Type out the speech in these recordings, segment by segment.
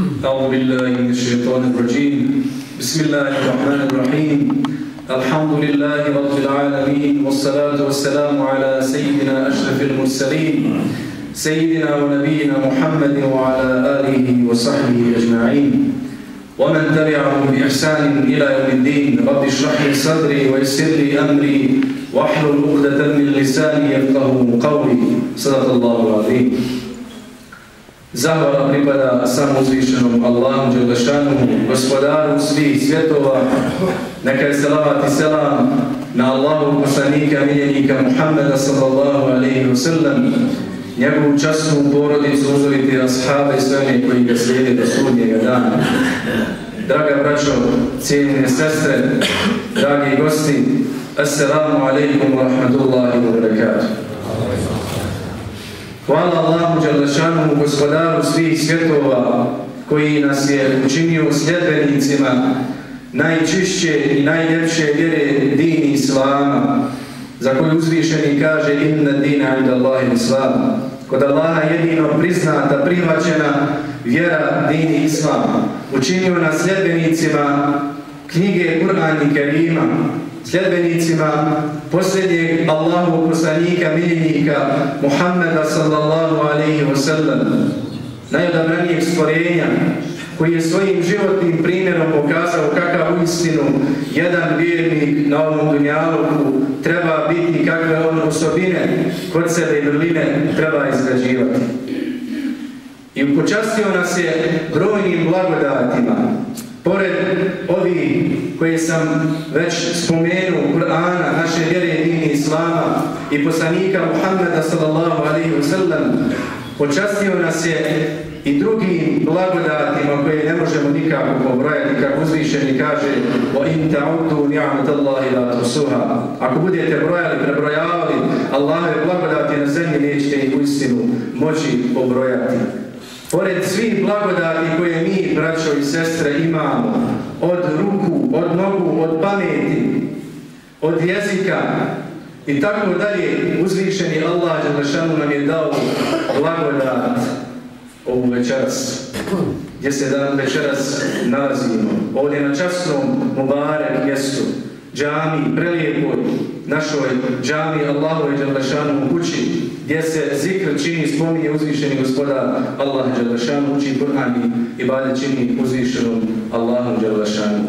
أعوذ بالله من الشيطان الرجيم. بسم الله الرحمن الرحيم. الحمد لله رب العالمين والصلاة والسلام على سيدنا أشرف المرسلين سيدنا ونبينا محمد وعلى آله وصحبه أجمعين. ومن تبعهم بإحسان إلى يوم الدين رب اشرح لي صدري ويسر لي أمري واحلل عقدة من لساني يفقه قولي. صدق الله العظيم. Zahvala pripada samo uzvišenom Allahu Đelešanu, gospodaru svih svjetova, neka je salavat i selam na Allahu poslanika, miljenika Muhammeda sallallahu alaihi wa sallam, njegovu časnu porodicu uzoriti ashaba i sve koji ga slijede do sudnjega dana. Draga braćo, cijeljene sestre, dragi gosti, assalamu alaikum wa rahmatullahi wa barakatuh. Hvala Allahu Đalešanu, gospodaru svih svjetova, koji nas je učinio sljedbenicima najčišće i najljepše vjere dini Islama, za koju uzvišeni kaže inna dina inda Allahi Islama. Kod Allaha jedino priznata, prihvaćena vjera dini Islama. Učinio nas sljedbenicima knjige Kur'an i Kerima, sljedbenicima posljednjeg Allahu poslanika, miljenika Muhammeda sallallahu alaihi wa sallam, najodabranijeg stvorenja, koji je svojim životnim primjerom pokazao kakav u istinu jedan vjernik na ovom dunjaluku treba biti, kakve on osobine kod sebe i vrline treba izgrađivati. I počastio nas je brojnim blagodatima, pored ovi koje sam već spomenuo, Kur'ana, naše vjere dini Islama i poslanika Muhammeda sallallahu alaihi wa sallam, počastio nas je i drugim blagodatima koje ne možemo nikako pobrojati, kako uzvišeni kaže o in ta'udu ni'amat Allahi la tusuha. Ako budete brojali, prebrojavali, Allahove blagodati na zemlji nećete ih u istinu moći pobrojati. Pored svih blagodati koje mi, braćo i sestre, imamo, od ruku, od nogu, od pameti, od jezika i tako dalje, uzvišeni Allah Đelešanu nam je dao blagodat ovu večeras, gdje se dan večeras nalazimo. Ovdje na časnom Mubarek mjestu, džami, prelijepoj, našoj džami Allahove Đelešanu u kući, gdje se zikr čini, spominje uzvišeni gospoda Allah Đelešanu, uči Kur'an i ibadet čini uzvišenom Allahu Đelešanu.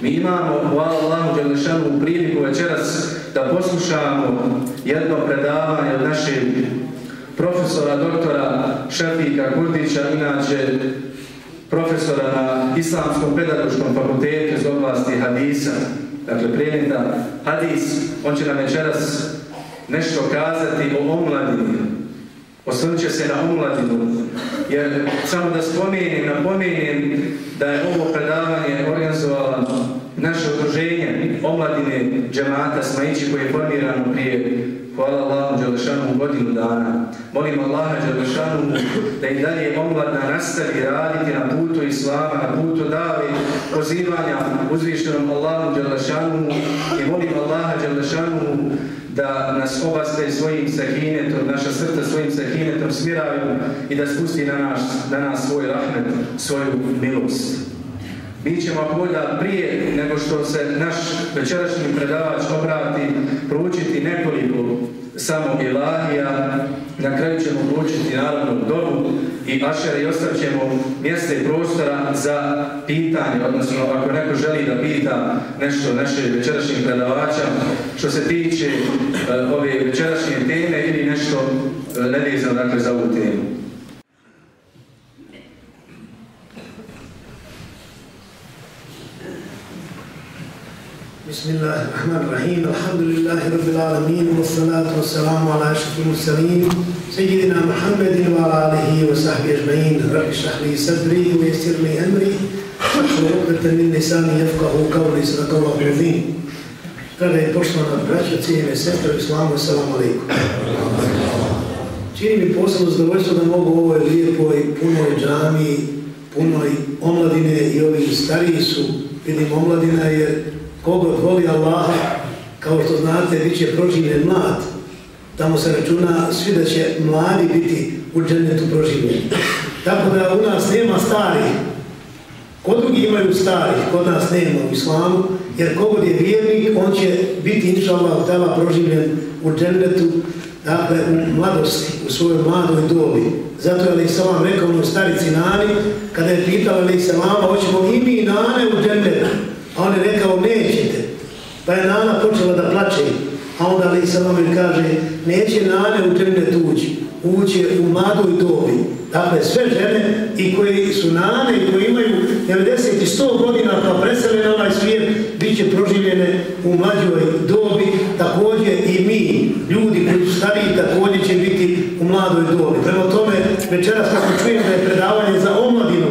Mi imamo, hvala Allahu Đelešanu, priliku večeras da poslušamo jedno predavanje od našeg profesora, doktora Šefika Kurdića, inače profesora na Islamskom pedagoškom fakultetu iz oblasti Hadisa, dakle predmeta Hadis, on će nam večeras nešto kazati o omladini. Osvrnut će se na omladinu, jer samo da spomenim, napomenim da je ovo predavanje organizovala naše udruženje omladine džemata Smajići koje je formirano prije Hvala Allahu Đelešanu godinu dana. Molim Allaha Đelešanu da i dalje omladna nastavi raditi na putu Islama, na putu dave, pozivanja uzvišenom Allahu Đelešanu i molim Allaha Đelešanu da nas obaste svojim sahinetom, naša srca svojim sahinetom smiraju i da spusti na nas, na nas svoj rahmet, svoju milost. Mi ćemo bolja prije nego što se naš večerašnji predavač obrati proučiti nekoliko samo ilahija, na kraju ćemo proučiti naravno dobu i ašere i ostavit ćemo mjesta i prostora za pitanje, odnosno ako neko želi da pita nešto naše večerašnjih predavača što se tiče uh, ove večerašnje teme ili nešto uh, nevezano dakle, za ovu temu. بسم الله الرحمن الرحيم الحمد لله رب العالمين والصلاة والسلام على أشرف المرسلين سيدنا محمد وعلى آله وصحبه أجمعين رب اشرح لي صدري ويسر لي أمري واحلل عقدة من لساني يفقه قولي صدق الله العظيم Draga i poštovana braća, cijene sestre u islamu, assalamu alaikum. Čini mi posebno zadovoljstvo da mogu u ovoj lijepoj, punoj džami, punoj omladine i ovi stariji su, vidim omladina jer Kogo voli Allaha, kao što znate, bit će proživljen mlad. Tamo se računa svi da će mladi biti u džennetu proživljeni. Tako da u nas nema starih. Kod drugi imaju starih, kod nas nema u islamu, jer kogod je vjernik, on će biti, inša Allah, tela proživljen u džennetu, dakle, u mladosti, u svojoj mladoj dobi. Zato je Ali Salam rekao u starici Nani, kada je pitala Ali Salama, hoćemo i mi Nane u džennetu. A on je rekao, nećete. Pa je Nana počela da plače. A onda Ali Salam kaže, neće Nane u džennetu ući. Ući u mladoj dobi. Dakle, sve žene i koji su nane i koje imaju 90 i 100 godina pa presele na ovaj svijet, bit će proživljene u mlađoj dobi, također i mi, ljudi koji su stariji, također će biti u mladoj dobi. Prema tome, večeras kako čujem da je predavanje za omladinu,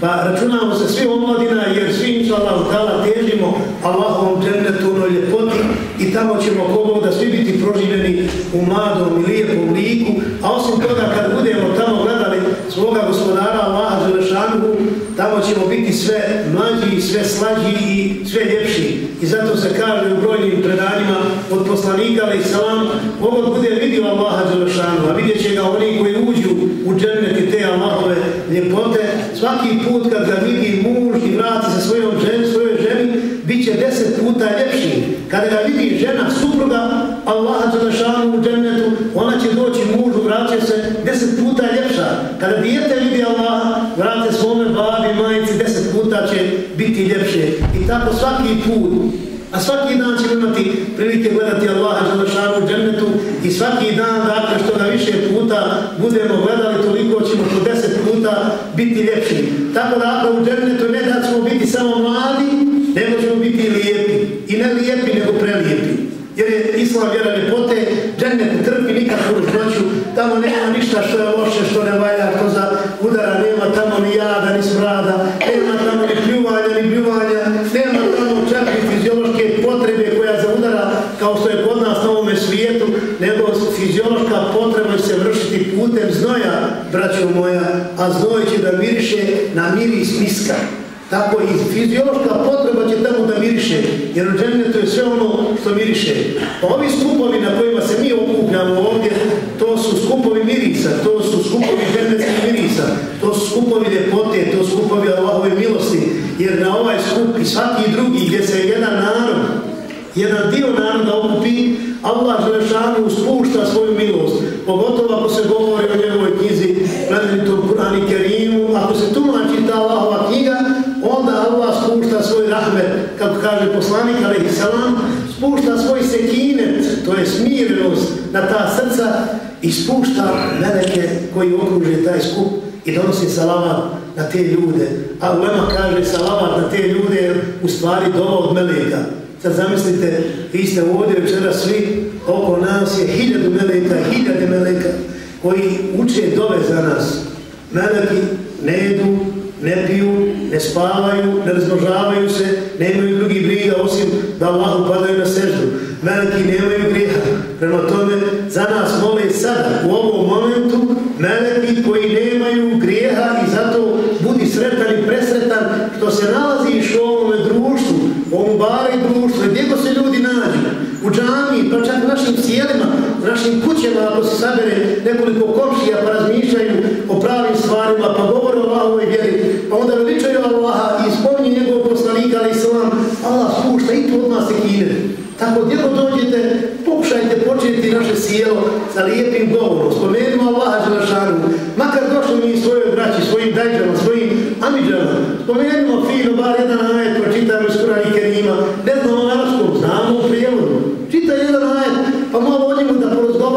pa računamo se svi omladina jer svi inša Allah tala težimo Allahovom džennetu onoj ljepoti i tamo ćemo kogod da svi biti proživljeni u mladom i lijepom liku, a osim toga kad budemo tamo gledali svoga gospodara Allaha Želešanu, tamo ćemo biti sve mlađi, sve slađi i sve ljepši. I zato se kaže u brojnim predanjima od poslanika, ali i salam, kogod bude vidio Allaha Želešanu, a vidjet će ga oni koji uđu u dženneti te Allahove ljepote, svaki put kad ga vidi muž i vrati sa svojom žen, svojoj ženi, bit će deset puta ljepši. Kada ga vidi žena, supruga, Allaha Đelešanu u džennetu, ona će doći mužu, vraće se deset puta ljepša. Kada dijete vidi Allah, vrate svome babi, majici, deset puta će biti ljepše. I tako svaki put. A svaki dan ćemo imati prilike gledati Allaha Đelešanu u džennetu i svaki dan, dakle, što ga više puta budemo gledali, toliko ćemo po deset puta biti ljepši. Tako da ako u džennetu ne da ćemo biti samo mladi, nego ćemo biti lijepi. I ne lijepi, nego prelijepi jer je islam vjera ljepote, džennet ne trpi nikakvu noću, tamo nema ništa što je loše, što ne valja, što za udara nema tamo ni jada, ni smrada, nema tamo ni pljuvanja, ni bljuvanja, nema tamo čak i fiziološke potrebe koja za udara kao što je kod nas na ovome svijetu, nego fiziološka potreba se vršiti putem znoja, braćo moja, a znoj će da miriše na miris miska. Tako i fiziološka potreba će tamo da miriše, jer u džennetu je sve ono što miriše. Pa ovi skupovi na kojima se mi okupljamo ovdje, to su skupovi mirisa, to su skupovi džennetskih mirisa, to su skupovi ljepote, to su skupovi Allahove milosti, jer na ovaj skup i svaki drugi gdje se jedan narod, jedan dio naroda okupi, Allah Želešanu spušta svoju milost, pogotovo ako se govori o Kur'an i Kerimu, ako se tumači ta Allahova knjiga, onda Allah spušta svoj rahmet, kako kaže poslanik, alaihi salam, spušta svoj sekinet, to je smirenost na ta srca i spušta meleke koji okruže taj skup i donosi salavat na te ljude. A Ulema kaže salavat na te ljude u stvari dova od meleka. Sad zamislite, vi ste ovdje večera svi, oko nas je hiljadu meleka, hiljade meleka koji uče dove za nas. Meleki ne jedu, ne piju, ne spavaju, ne razmnožavaju se, nemaju drugi briga osim da Allah upadaju na seždu. Meleki nemaju griha. Prema tome, za nas mole sada, u ovom momentu, meleki koji nemaju grijeha i zato budi sretan i presretan što se nalaziš u ovome društvu, u ovom bari društvu, gdje ko se ljudi nađu, u džami, pa čak u našim sjelima, u našim kućama, ako se sabere nekoliko komšija pa razmišljaju o pravim stvarima, pa govore o Allahovoj vjeri, pa onda veličaju Allaha i spominju njegov poslanika, ali islam, Allah spušta i tu od nas tekine. Tako gdje ko dođete, pokušajte početi naše sjelo sa lijepim govorom, spomenimo Allaha Želešanu, makar došli mi svojoj braći, svojim dajđama, svojim amidžama, spomenimo fino, bar jedan ajet, pročitam iz Kurani Kerima, ne znamo na arabskom, znamo u prijevodu, čita jedan ajet, pa malo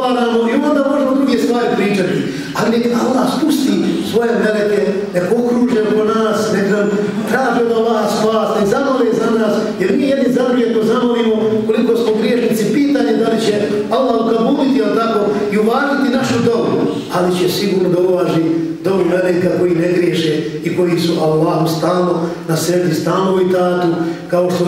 o da i onda možemo druge stvari pričati. Ali nek Allah spusti svoje meleke, nek okruže po nas, nek nam traže od Allah spas, nek zamole za nas, jer mi jedni za druge to zamolimo, koliko smo griješnici, pitanje da li će Allah ukabuliti, ali tako, i uvažiti našu dobu, ali će sigurno da uvaži dobu meleka koji ne griješe i koji su Allahu stalno na sredi, stalno i tatu, kao što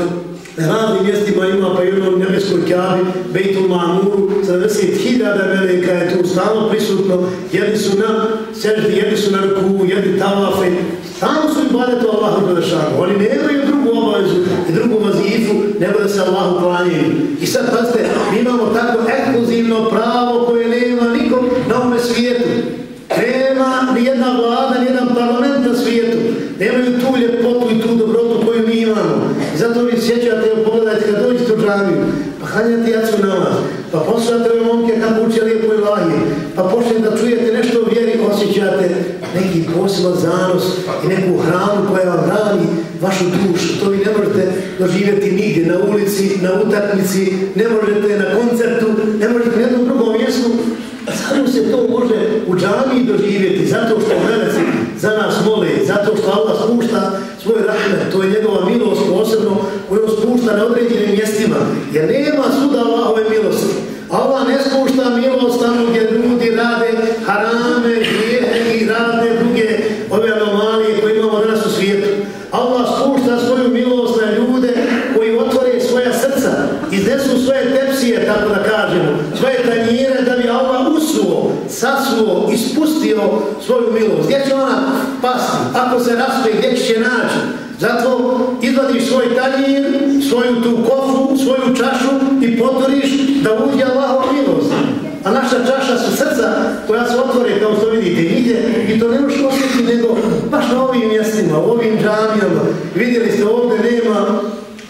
raznim mjestima ima pa i onom nebeskoj kjavi, Bejtul Manuru, 70.000 meleka je tu stalno prisutno, jedni su na seždi, jedni su na ruku, jedni tavafe, stalno su ibadetu Allahu Đelešanu. Oni nemaju drugu obavezu i drugu vazifu, nego da se Allahu klanjaju. I sad, pazite, mi imamo tako ekskluzivno pravo koje nema nikom na ovome svijetu. Nema ni jedna vlada, ni jedna nemaju tu ljepotu i tu dobrotu. I zato vi sjećate, pogledajte kad dođete u džamiju, pa hranjate jacu na vas, pa poslušate ove momke kako uče lijepo i lahije, pa počne da čujete nešto o vjeri, osjećate neki poseban zanos i neku hranu koja vam hrani vašu dušu. To vi ne možete doživjeti nigdje, na ulici, na utakmici, ne možete na koncertu, ne možete na jednom drugom mjestu, Samo se to može u džami doživjeti, zato što meleci za nas mole, zato što Allah spušta svoj rahmet, to je njegova milost posebno koju spušta na određenim mjestima, jer nema suda Allahove milosti. Allah ne spušta milost tamo gdje ljudi rade harame, grijehe i radne druge ove anomalije koje imamo danas u svijetu. Allah spušta svoju milost na ljude koji otvore svoja srca, iznesu svoje tepsije, tako da kažemo, svoje tanjire da bi Allah usuo, sasuo, ispustio svoju milost. Gdje će ona pasti? Ako se raspe, gdje će naći? Zato izvadiš svoj tanjir, svoju tu kofu, svoju čašu i potvoriš da uđe Allahov milost. A naša čaša su srca koja se otvore, kao što vidite, ide i to ne možeš osjetiti nego baš na ovim mjestima, u ovim džamijama. Vidjeli ste ovdje nema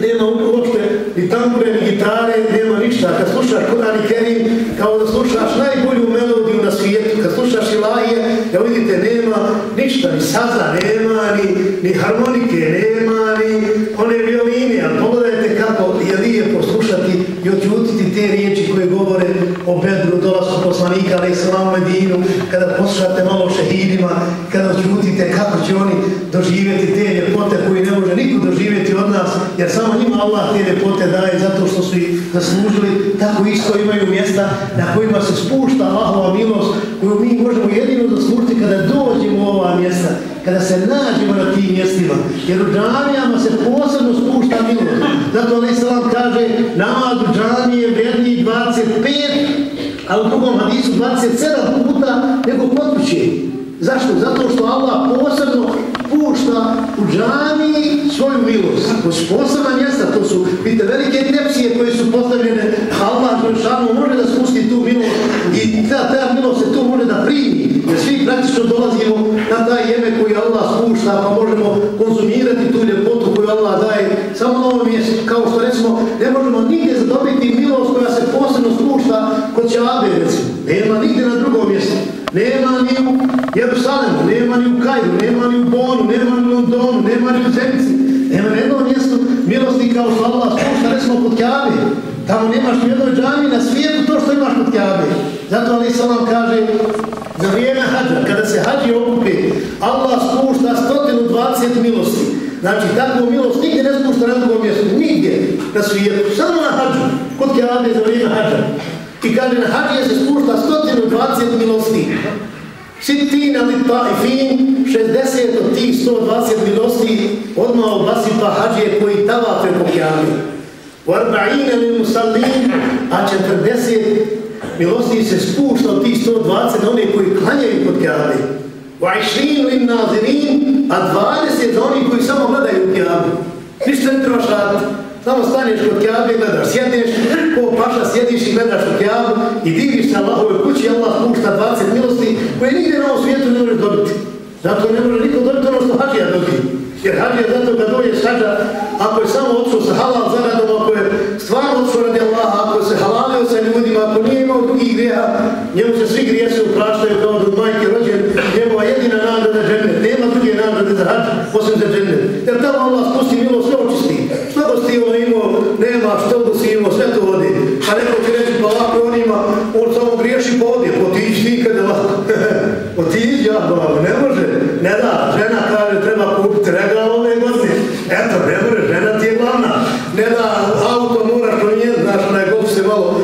nema uopšte ni tambure, ni gitare, nema ništa. Kad slušaš Kur'an i Kerim, kao da slušaš najbolju melodiju na svijetu, kad slušaš Ilaje, da vidite, nema ništa, ni saza nema, ni, ni harmonike nema, ni one violine, ali pogledajte kako je lijepo slušati i odjutiti te riječi koje govore o bedru, dolazku poslanika, ali i Medinu, kada poslušate malo šehidima, kada odjutite kako će oni doživjeti te ljepote koje ne može niko doživjeti od nas, jer samo njima Allah te ljepote daje zato što su ih zaslužili, tako isto imaju mjesta na kojima se spušta Allahova milost, koju mi možemo jedino zaslužiti kada dođemo u ova mjesta, kada se nađemo na tim mjestima, jer u džamijama se posebno spušta milost. Zato Ali Salam kaže, namaz u džamiji je vredniji 25, a u drugom hadisu 27 puta nego kod. Zašto? Zato što Allah posebno pušta u džami svoju milost. To su posebna mjesta, to su, vidite, velike tepsije koje su postavljene, Allah Žešanu može da spusti tu milost i ta, ta milost se tu može da primi, jer svi praktično dolazimo na taj jeme koji Allah spušta, pa možemo konzumirati tu ljepotu koju Allah daje samo na ovom mjestu, kao što recimo, ne možemo nigdje zadobiti milost koja se posebno spušta kod recimo. Nema nigdje na drugom mjestu. Nema ni u Jerusalemu, nema ni u Kajru, nema ni u Bonu, nema ni u Londonu, nema ni u Zemici. Nema na jedno mjesto milosti kao što Allah spušta, recimo kod Kjabe. Tamo nemaš u jednoj džami na svijetu to što imaš kod Kjabe. Zato Ali Salam kaže, za vrijeme hađa, kada se hađi okupi, Allah spušta 120 milosti. Znači, takvu milost nigdje ne spušta na drugom mjestu, nigdje na svijetu, samo na hađu, kod Kjabe za vrijeme hađa. I kaže, na hađije se spušta 120 milosti. Sitin ali pa i fin, 60 od tih 120 milosti odmah obasipa hađije koji tava preko kjami. U arba'ine li musallin, a 40 milosti se spušta od tih 120 na one koji klanjaju kod kjami. U ašrin li nazirin, a 20 za oni koji samo gledaju kjami. Ništa ne trebaš raditi. Samo staneš kod kjabe, gledaš, sjedneš, ko paša sjediš i gledaš u kjabu i diviš se Allahove kući, Allah spušta 20 milosti koje nigdje na ovom svijetu ne možeš dobiti. Zato ne može niko dobiti ono što hađija dobiti. Jer hađija zato kad dođe hađa, ako je samo odšao sa halal zaradom, ako je stvarno odšao radi Allaha, ako se halalio sa ljudima, ako nije imao drugih greha, njemu se svi grijesi upraštaju kao da majke rođen, njegova jedina nagrada žene, nema druge nagrade za hađa, osim za džennet. Jer tamo Allah spusti milost, sve očisti. Što go si on imao, nema što go si imao, sve to vodi. A neko će reći, pa lako on ima, on samo griješi po odje, potići nikad ne lako potići, ja, babo, ne može. Ne da, žena kaže, treba kupiti regal ove godine. Eto, ne može, žena ti je glavna. Ne da, auto moraš promijeniti, znaš, onaj golf se malo,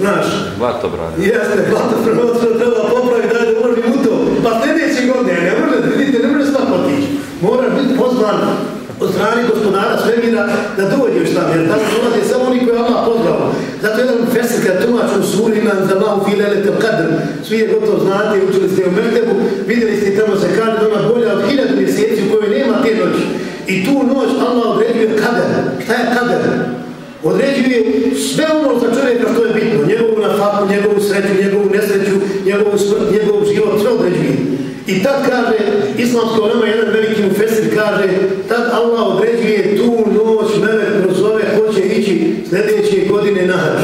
znaš. Vato, brane. Jeste, vato, brane, treba popraviti, daj da može u to. Pa sljedeći godine, ne može, vidite, ne može sva potići. Moraš biti pozvan od strani gospodara svemira da dođeš tam, jer tamo dolaze samo oni koji Allah pozvao. Zato jedan fesir kad tumač u suri imam za mahu filele te kadr, svi je gotovo znate, učili ste u Mektebu, vidjeli ste tamo se kaže da ona bolja od hiljad mjeseci u kojoj nema te noći. I tu noć Allah određuje kader. Šta je kader? Određuje sve ono za čovjeka što je bitno. Njegovu nafaku, njegovu sreću, njegovu nesreću, njegovu smrt, njegov život, sve određuje. I tad kaže, islamsko nama jedan veliki mufesir kaže, tad Allah određuje tu noć, melek prozove, hoće ići sljedeće godine na hađ.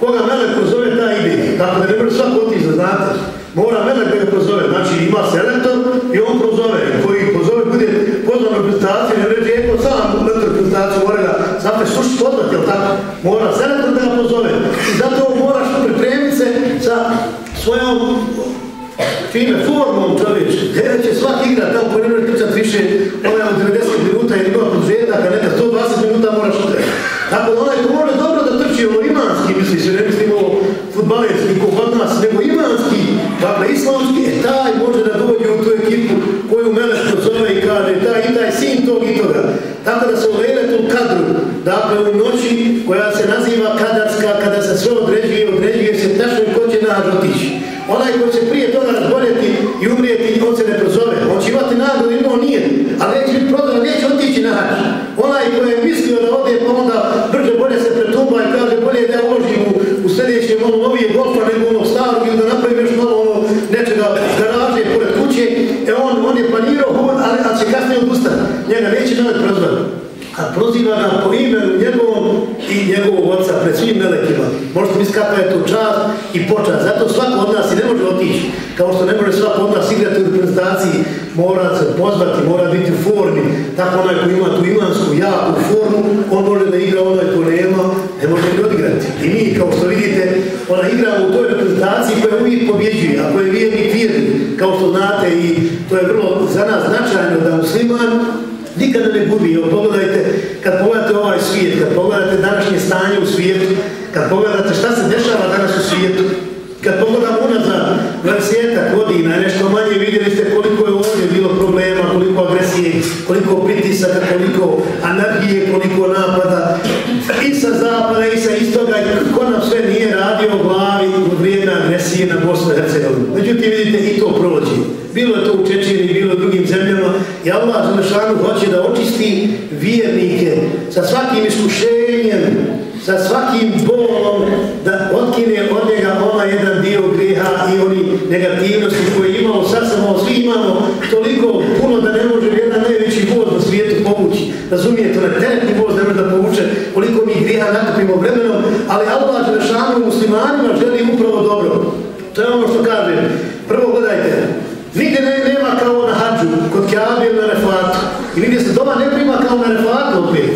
Koga melek prozove, ta ide. Tako da ne može svako otići, znate. Mora melek da ga prozove. Znači ima selektor i on prozove. Koji pozove bude pozvan na prezentaciju, ne reći, eto sam na prezentaciju, mora ga, znate, slušati pozvat, jel tako? Mora selektor da ga pozove. I zato moraš pripremiti se sa svojom fine formom čovječe. Gdje će svak igra tamo koji ne može trčat više, onaj od 90 minuta ili ima produžetaka, neka 120 minuta moraš utrati. Tako da onaj ko može dobro da trči ono imanski, misli se, ne mislim ovo futbalerski, ko kod nas, nego imanski, dakle islamski, e taj može da dođe u tu ekipu koju Meleško zove i kaže, taj i taj sin tog i toga. Tako da se u lejletu kadru, dakle u noći koja se naziva kadarska, kada se sve određuje, određuje se tačno ko će nađe otići. Onaj ko će prije toga razboljeti i umrijeti, on se ne prozove. On će imati nagradu, imao nije, ali neće biti prozove, neće otići na hač. Onaj ko je mislio da ode, pa onda brže bolje se pretumba i kaže bolje da ja uložim u, u sljedećem ono novije golfa nego ono starog ili da napravim još malo ono nečega garaže pored kuće. E on, on je planirao, ali, ali će kasnije odustati. Njega neće nawet prozvati a proziva ga po imenu njegovom i njegovog oca pred svim melekima. Možete misliti kakva je to čast i počast. Zato svako od nas i ne može otići. Kao što ne može svako od nas igrati u reprezentaciji, mora se pozvati, mora biti u formi. Tako onaj koji ima tu imansku, jaku formu, on može da igra onaj ko nema, ne može ni odigrati. I mi, kao što vidite, ona igra u toj reprezentaciji koja uvijek pobjeđuje, a koja je vjernik vjernik, kao što znate, i to je vrlo za nas značajno da musliman nikada ne gubi. Evo, pogledajte, pogledate ovaj svijet, kad pogledate današnje stanje u svijetu, kad pogledate šta se dešava danas u svijetu, kad pogledamo unazad 20 godina, nešto manje vidjeli ste koliko je ovdje bilo problema, koliko agresije, koliko pritisaka, koliko anarhije, koliko napada, i sa zapada, i sa istoga, i ko nam sve nije radio u glavi vrijedna vrijeme agresije na Bosnu i Hercegovini. Međutim, vidite, i to prođe. Bilo je to u Čečini, bilo u drugim zemljama, i Allah Zalešanu hoće da očisti vjernike sa svakim iskušenjem, sa svakim bolom, da otkine od njega ona jedan dio griha i oni negativnosti koje imamo, sad samo svi imamo toliko puno da ne može jedan najveći voz na svijetu povući. Razumijete, na teretni voz ne može da povuče koliko mi greha nakupimo vremenom, ali Allah Zalešanu muslimanima želi upravo dobro. To je ono što kaže. Prvo gledajte, Nigde ne, nema kao na hađu, kod Kjabe ili na refatu. I nigdje se doma ne prima kao na refatu opet.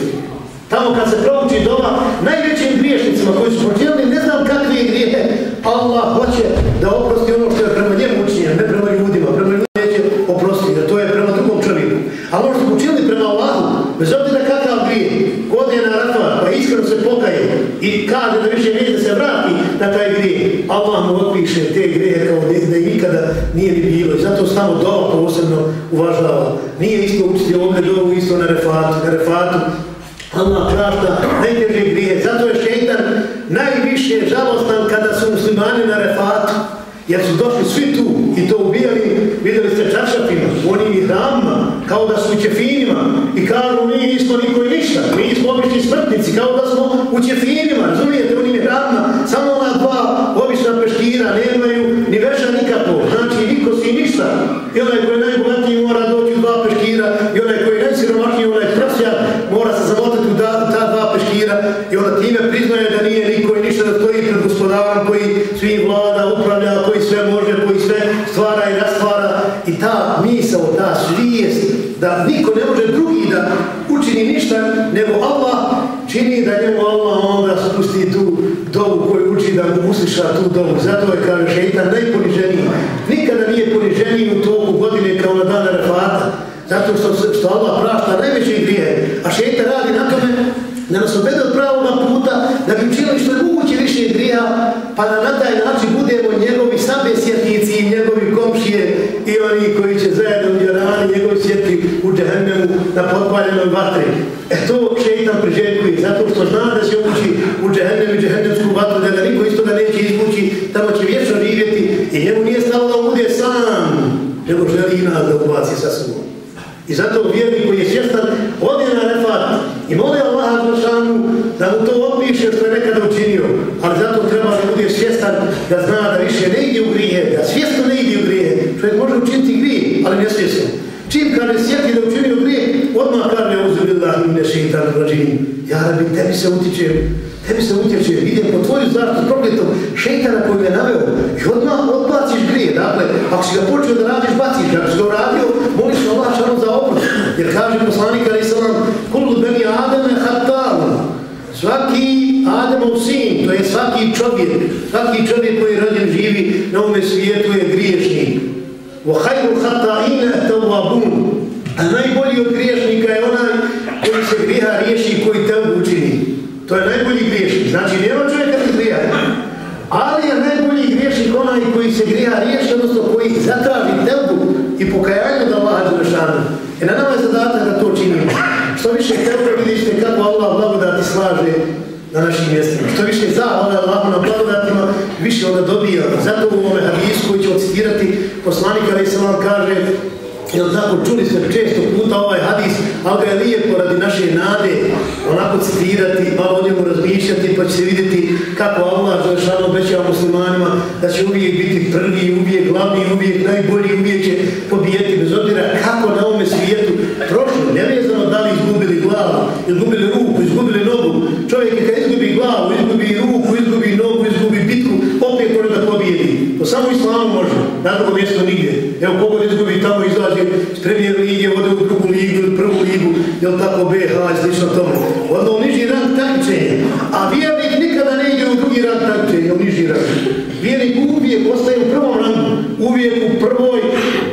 Tamo kad se prouči doma, najvećim griješnicima koji su počinjali, ne znam kakve grijehe, Allah hoće da oprosti ono što je prema njemu učinjen, ne prema ljudima. Prema ljudima neće oprostiti, jer to je prema drugom čovjeku. Ali ono što su počinjali prema Allahu, bez obzira kakav grije, kod je na refat, pa iskreno se pokaje i kaže da više neće da se vrati na taj grije, Allah mu otpiše te greje kao da ih nikada nije ni bilo. I zato samo dova posebno uvažava. Nije isto učiti ovdje dovu isto na refatu. Na refatu Allah prašta najteže grije. Zato je šeitan najviše žalostan kada su muslimani na refatu. Jer su došli svi tu i to ubijali, vidjeli ste čašapima, u onim ihramima, kao da su u ćefinima i kažu mi nismo niko i ništa, mi smo obični smrtnici, kao da smo u ćefinima, razumijete, u onim ihramima, samo ona dva obična peškira nemaju ni veša nikako, znači niko si ništa. I onaj koji je najbogatiji mora doći u dva peškira i onaj koji je najsiromašniji, onaj prosja, mora se zamotati u da, ta dva peškira i onda time priznaje da nije niko i ništa da stoji pred gospodarom koji svi vlada, upravlja, koji sve može, koji sve stvara i rastvara. I ta misao, ta svijest da niko ne može drugi da učini ništa nego Allah čini da njemu Allah onda spusti tu dovu koju uči da tu dovu. Zato je kaže šeitan najponiženiji. Nikada nije poniženiji u toku godine kao na dana refata. Zato što, što Allah prašta najveće grije. A šeitan radi na tome da nas obede od pravoga puta, da bi učinili što je moguće više grija, pa da na taj način budemo njegovi sabesjetnici i njegovi komšije i oni koji će zajedno u njegov njegovi sjeti u džehennemu na potpaljenoj vatri. E to šeitan priželjkuje, zato što zna da će ući u džehennem i džehennemsku vatru, da ga kući, tamo će vječno živjeti i njemu nije stalo da bude sam, nego želi i nas da ubaci sa sobom. I zato vjernik koji je svjestan, ode na refat i moli Allaha Zlošanu da mu to opiše što je nekada učinio. Ali zato treba da bude svjestan da zna da više ne ide u grije, da svjesno ne ide u grije, čovjek može učiniti grije, ali ne svjesno. Čim kaže sjeti da učinio grije, odmah kaže uzubillah mine šeitan rađim. Ja rabi, tebi se utiče, tebi se utječe, idem po tvoju zaštitu prokletom šeitana koji me naveo i odmah odbaciš grije. Dakle, ako si ga počeo da radiš, baciš. Ako si ga uradio, moliš Allah šano za oprost. Jer kaže poslanik Ali Salam, kullu beni Adame hattalu. Svaki Adamov sin, to je svaki čovjek, svaki čovjek koji je rođen živi na ovome svijetu je griješnik. وَحَيْرُ خَطَّائِينَ تَوَّابُونَ A najbolji od griješnika je onaj koji se griha riješi koji te učini. To je najbolji griješnik. Znači, nema čovjeka koji grija. Ali je najbolji griješnik onaj koji se griha riješi, odnosno koji zatraži tebu i pokajanju da Allah Đelešanu. I na nama je zadatak da to činimo. Što više tebu vidite kako Allah blagodati slaže na našim mjestima. Što više zahvala Allahu na blagodatima, više onda dobija. Zato u ovome hadisu koji ću ocitirati, poslanik Ali se vam kaže, Jel tako, čuli smo često puta ovaj hadis, ali ga je lijepo radi naše nade onako citirati, pa o njemu razmišljati, pa će se vidjeti kako Allah završano obećava muslimanima da će uvijek biti prvi, uvijek glavni, uvijek najbolji, uvijek će pobijeti bez obzira kako na ovome svijetu prošlo, nevezano da li izgubili glavu, izgubili ruku, izgubili nogu. Čovjek je kad izgubi glavu, izgubi ruku, izgubi nogu, izgubi bitku, opet može da pobijedi. To samo islamu može, na drugo mjesto nigdje. Evo, kogod izgubi tamo izlazi iz premijer lige, ode u drugu ligu ili prvu ligu, jel tako BH i slično tome. Onda u niži rang takmičenja. A vjernik nikada ne ide u drugi rang takmičenja, u niži rang. Vjernik uvijek ostaje u prvom uvijek u prvoj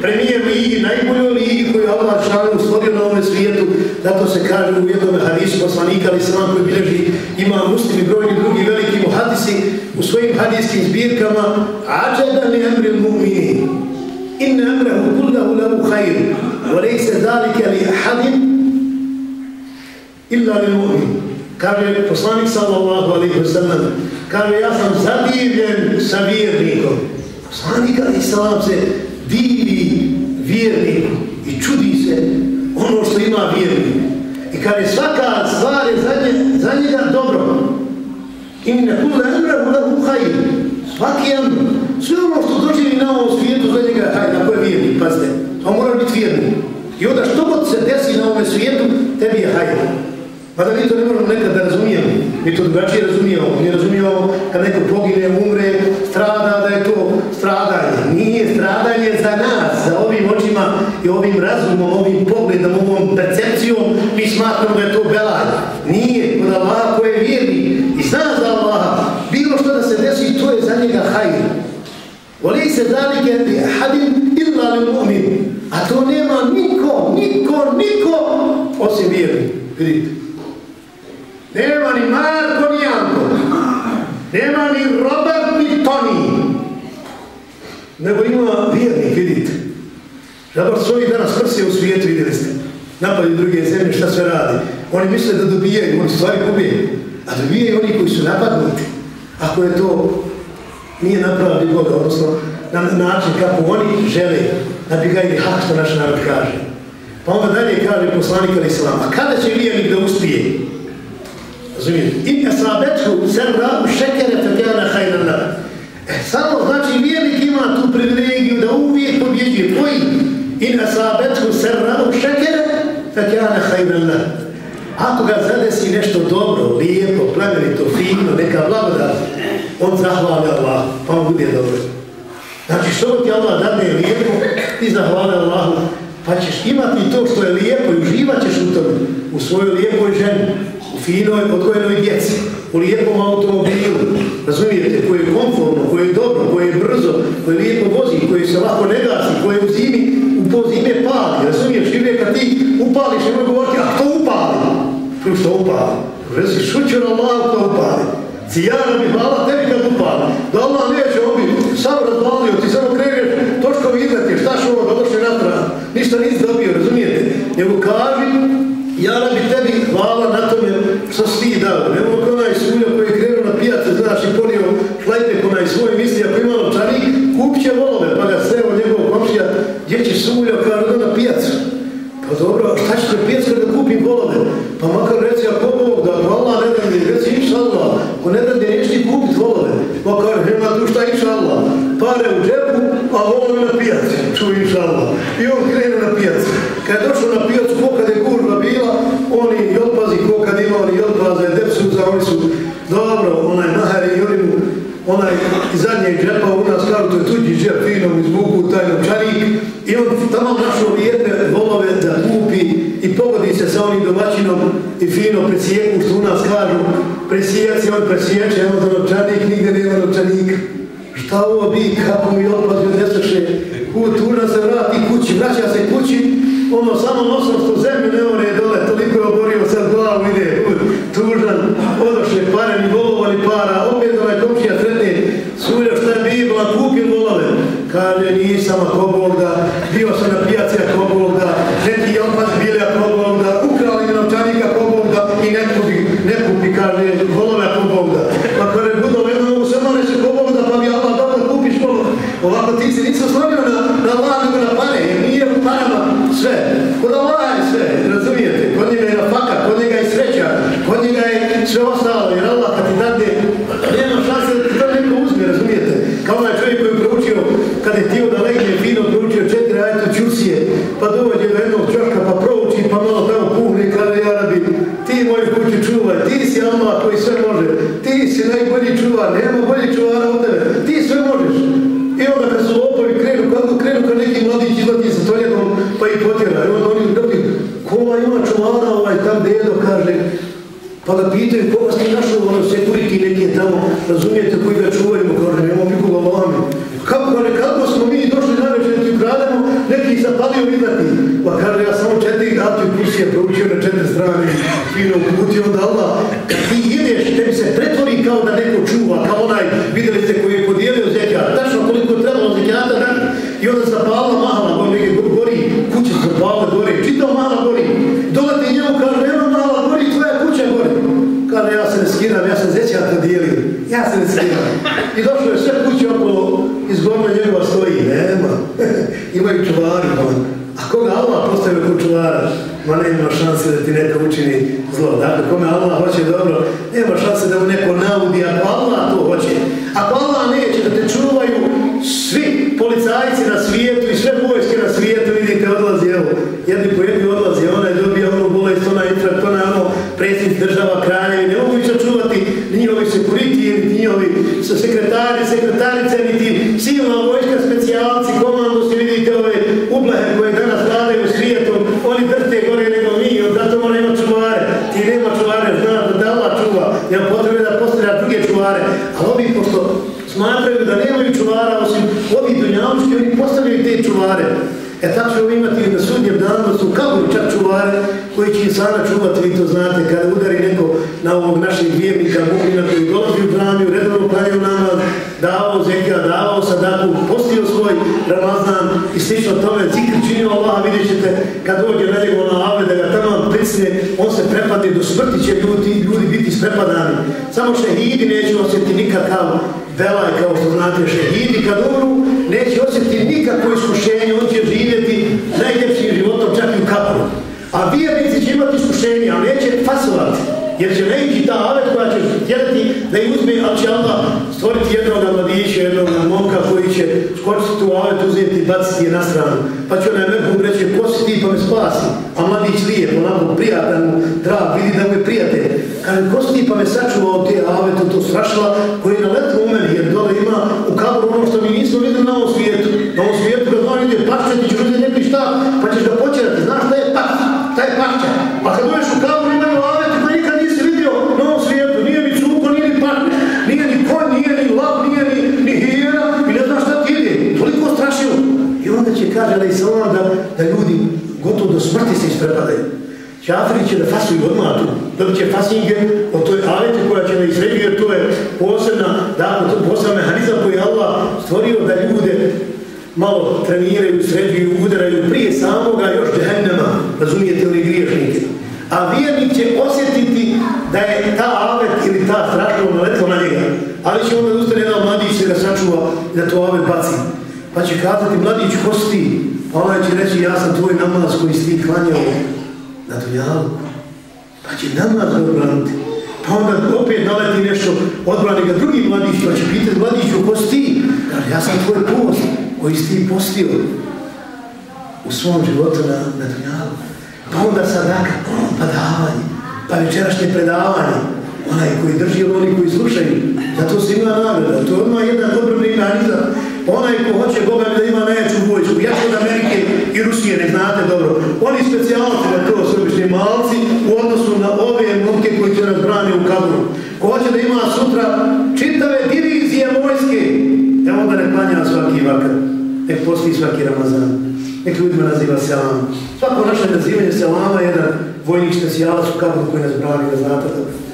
premijer ligi, najboljoj ligi koju Allah šalje u stvorio na ovome svijetu. Zato se kaže u jednom hadisu poslanika ali sam koji bileži ima muslim i brojni drugi veliki muhadisi u svojim hadijskim zbirkama Ađada li emri mu'mini inna emrahu kullahu lamu hajru wa se zalike li ahadim illa li mu'min kaže poslanik sallallahu alaihi wa sallam kaže ja sam zadivljen sa vjernikom poslanik Ali Salam se divi vjerniku i čudi se ono što ima vjernik. I kada je svaka stvar je za, nje, za njega dobro. Inne kulle emrehu lahu hajr svaki emr sve ono što doživi na ovom svijetu za njega hajr ako je vjernik pazite. To mora biti vjernik. I onda što god se desi na ovom svijetu tebi je hajr. Pa Mada mi to ne možemo nekad da razumijemo. Mi to drugačije razumijemo. Mi razumijemo kad neko pogine, umre, strada, da je to stradanje. Nije stradanje za nas, za ovim očima i ovim razumom, ovim pogledom, ovom percepcijom, mi smatramo da je to belanje. Nije, kod Allah ko je vjerni i zna za Allaha, bilo što da se desi, to je za njega hajr. Voli se zalike li hadin illa li mu'min. A to nema niko, niko, niko, osim vjerni. Vidite. Nema ni Marko ni Janko. Nema ni Robert ni Toni. Nego ima vjernik, vidite. Zato su oni danas prsi u svijetu, vidjeli ste. Napadi druge zemlje, šta sve radi. Oni misle da dobijaju, oni stvari gubije. A dobijaju oni koji su napadnuti. Ako je to nije napravili Boga, odnosno na način kako oni žele da bi ga ili hak, što naš narod kaže. Pa onda dalje kaže poslanik Ali Islam, a kada će vijenik da uspije? Razumijem? In asabetku serra u šekere fekjana hajrana. E, samo znači vjernik ima tu privilegiju da uvijek pobjeđuje. Koji? In esabethu serranu šekere, šekere fekjana hajrana. Ako ga zadesi nešto dobro, lijepo, plemenito, fino, neka blagodat, on zahvali Allah, pa on bude dobro. Znači što ti Allah dadne lijepo, ti zahvali Allahu, pa ćeš imati to što je lijepo i uživat ćeš u tome, u svojoj lijepoj ženi, u finoj, odgojenoj djeci, u lijepom automobilu, razumijete, koje je konformno, koje je dobro, koje je brzo, koje lijepo vozi, koje se lako ne gasi, koje u zimi, to ime pali, razumiješ, i uvijek kad ti upališ, nemoj govoriti, a to upali? Tu što upali? Reci, šuću na Allah, to upali. Cijana mi hvala tebi kad upali. Da Allah neće obi, sam razvalio, ti samo kreneš, točko vidjeti, šta što ovo, da natrag, ništa nisi dobio, razumijete? Nego kaži, ja bi tebi hvala na tome što si ti dao. Traže, pa da pitaju koga ste našli, ono, security neki je tamo, razumijete, koji ga čuvaju, kaže, nemamo nikoga vami. Kako, kaže, kako smo mi došli na večer, ti ukrademo, neki ih zapalio vidati. Pa kaže, ja samo četiri dati u kusije, proučio na četiri strane, fino uputio onda Allah, kad ti ideš, tebi se pretvori kao da neko čuva, kao onaj, vidjeli ste koji je podijelio zekijat, tačno koliko je trebalo zekijata, da, i onda zapala mahala, on negdje gori, kuće zapala, gori, čitao mahala I došlo je sve kuće okolo, izgorna njegova stoji, nema, imaju čuvari, pa on. A koga Allah postavio kod čuvara, ma nema šanse da ti neko učini zlo. Dakle, kome Allah hoće dobro, nema šanse da mu neko naudi, ako Allah to hoće. Ako Allah neće da te čuvaju svi policajci na svijetu secretário de Ramazan i slično tome, zikr činio Allah, vidjet ćete kad dođe na njegov na ave, da ga tamo prisne, on se prepadne, do smrti će ljudi, ljudi biti sprepadani. Samo šehidi neće osjeti nikakav velaj, kao što znate, šehidi kad umru, neće osjetiti nikakvo iskušenje, on će živjeti najljepšim životom, čak i u kapru. A vjernici će imati iskušenje, ali neće fasovati. Jer će neki ta avet koja će htjeti da ih uzme, ali će Allah stvoriti jednog mladića, jednog momka koji će skočiti tu avet, uzeti i baciti je na stranu. Pa će onaj merhum reći, ko si ti pa me spasi? A mladić lijep, onako prijatan, drag, vidi da mu je prijatelj. Kaže, ko si ti pa me sačuvao te avetu, to strašila, koji je naletno u meni, jer dole ima u kabru ono što mi nismo videli na ovom svijetu. Na ovom svijetu kad on ide pašće, ti ćeš uzeti neki šta, pa ćeš ga počerati. Znaš šta je pašća? Šta je pašća? Pa kad uveš u kabru imaju avetu koji nikad nisi vidio na ovom svijetu. Nije ni cuko, nije ni pašće, nije ni konj, nije ni lav, nije ni, ni hijera i ne znaš šta ti ide. Toliko strašilo. I onda će kaže da i samo da, da ljudi gotovo do smrti se isprepadaju. Čafiri će da fasuju odmah tu, kasnije će od toj avete koja će da jer to je posebna, dakle, to posebna mehanizam koji je Allah stvorio da ljude malo treniraju, sređuju, udaraju prije samoga još džehennema, razumijete li griješnike. A vjernik će osjetiti da je ta avet ili ta strašno naletla na njega, ali će onda ustane jedan mladić se ga sačuva da to avet baci. Pa će kazati, mladić, ko si ti? Pa ona će reći, ja sam tvoj namaz koji si ti klanjao na dunjalu. Pa će namaz odbraniti. Pa onda opet naleti nešto, odbrani ga drugi mladić, pa će pitati mladiću, ko si ti? Kaže, ja sam tvoj post koji si ti postio. u svom životu na, na dunjalu. Pa onda sadaka, pa davanje, pa večerašnje predavanje, onaj koji drži ili oni koji slušaju, zato se ima nagrada, to je odmah jedna dobra mehanizam. Pa onaj ko hoće Boga da ima najjaču vojsku, jače od Amerike i Rusije, ne znate dobro, oni specijalci na to su obični malci u odnosu na ove momke koji će nas brani u kaburu. Ko hoće da ima sutra čitave divizije vojske, evo da ne klanja svaki vakar, nek posti svaki Ramazan, nek ljudima naziva selam. Svako naše nazivanje selama je jedan vojnik specijalac u kaburu koji nas brani, da znate dobro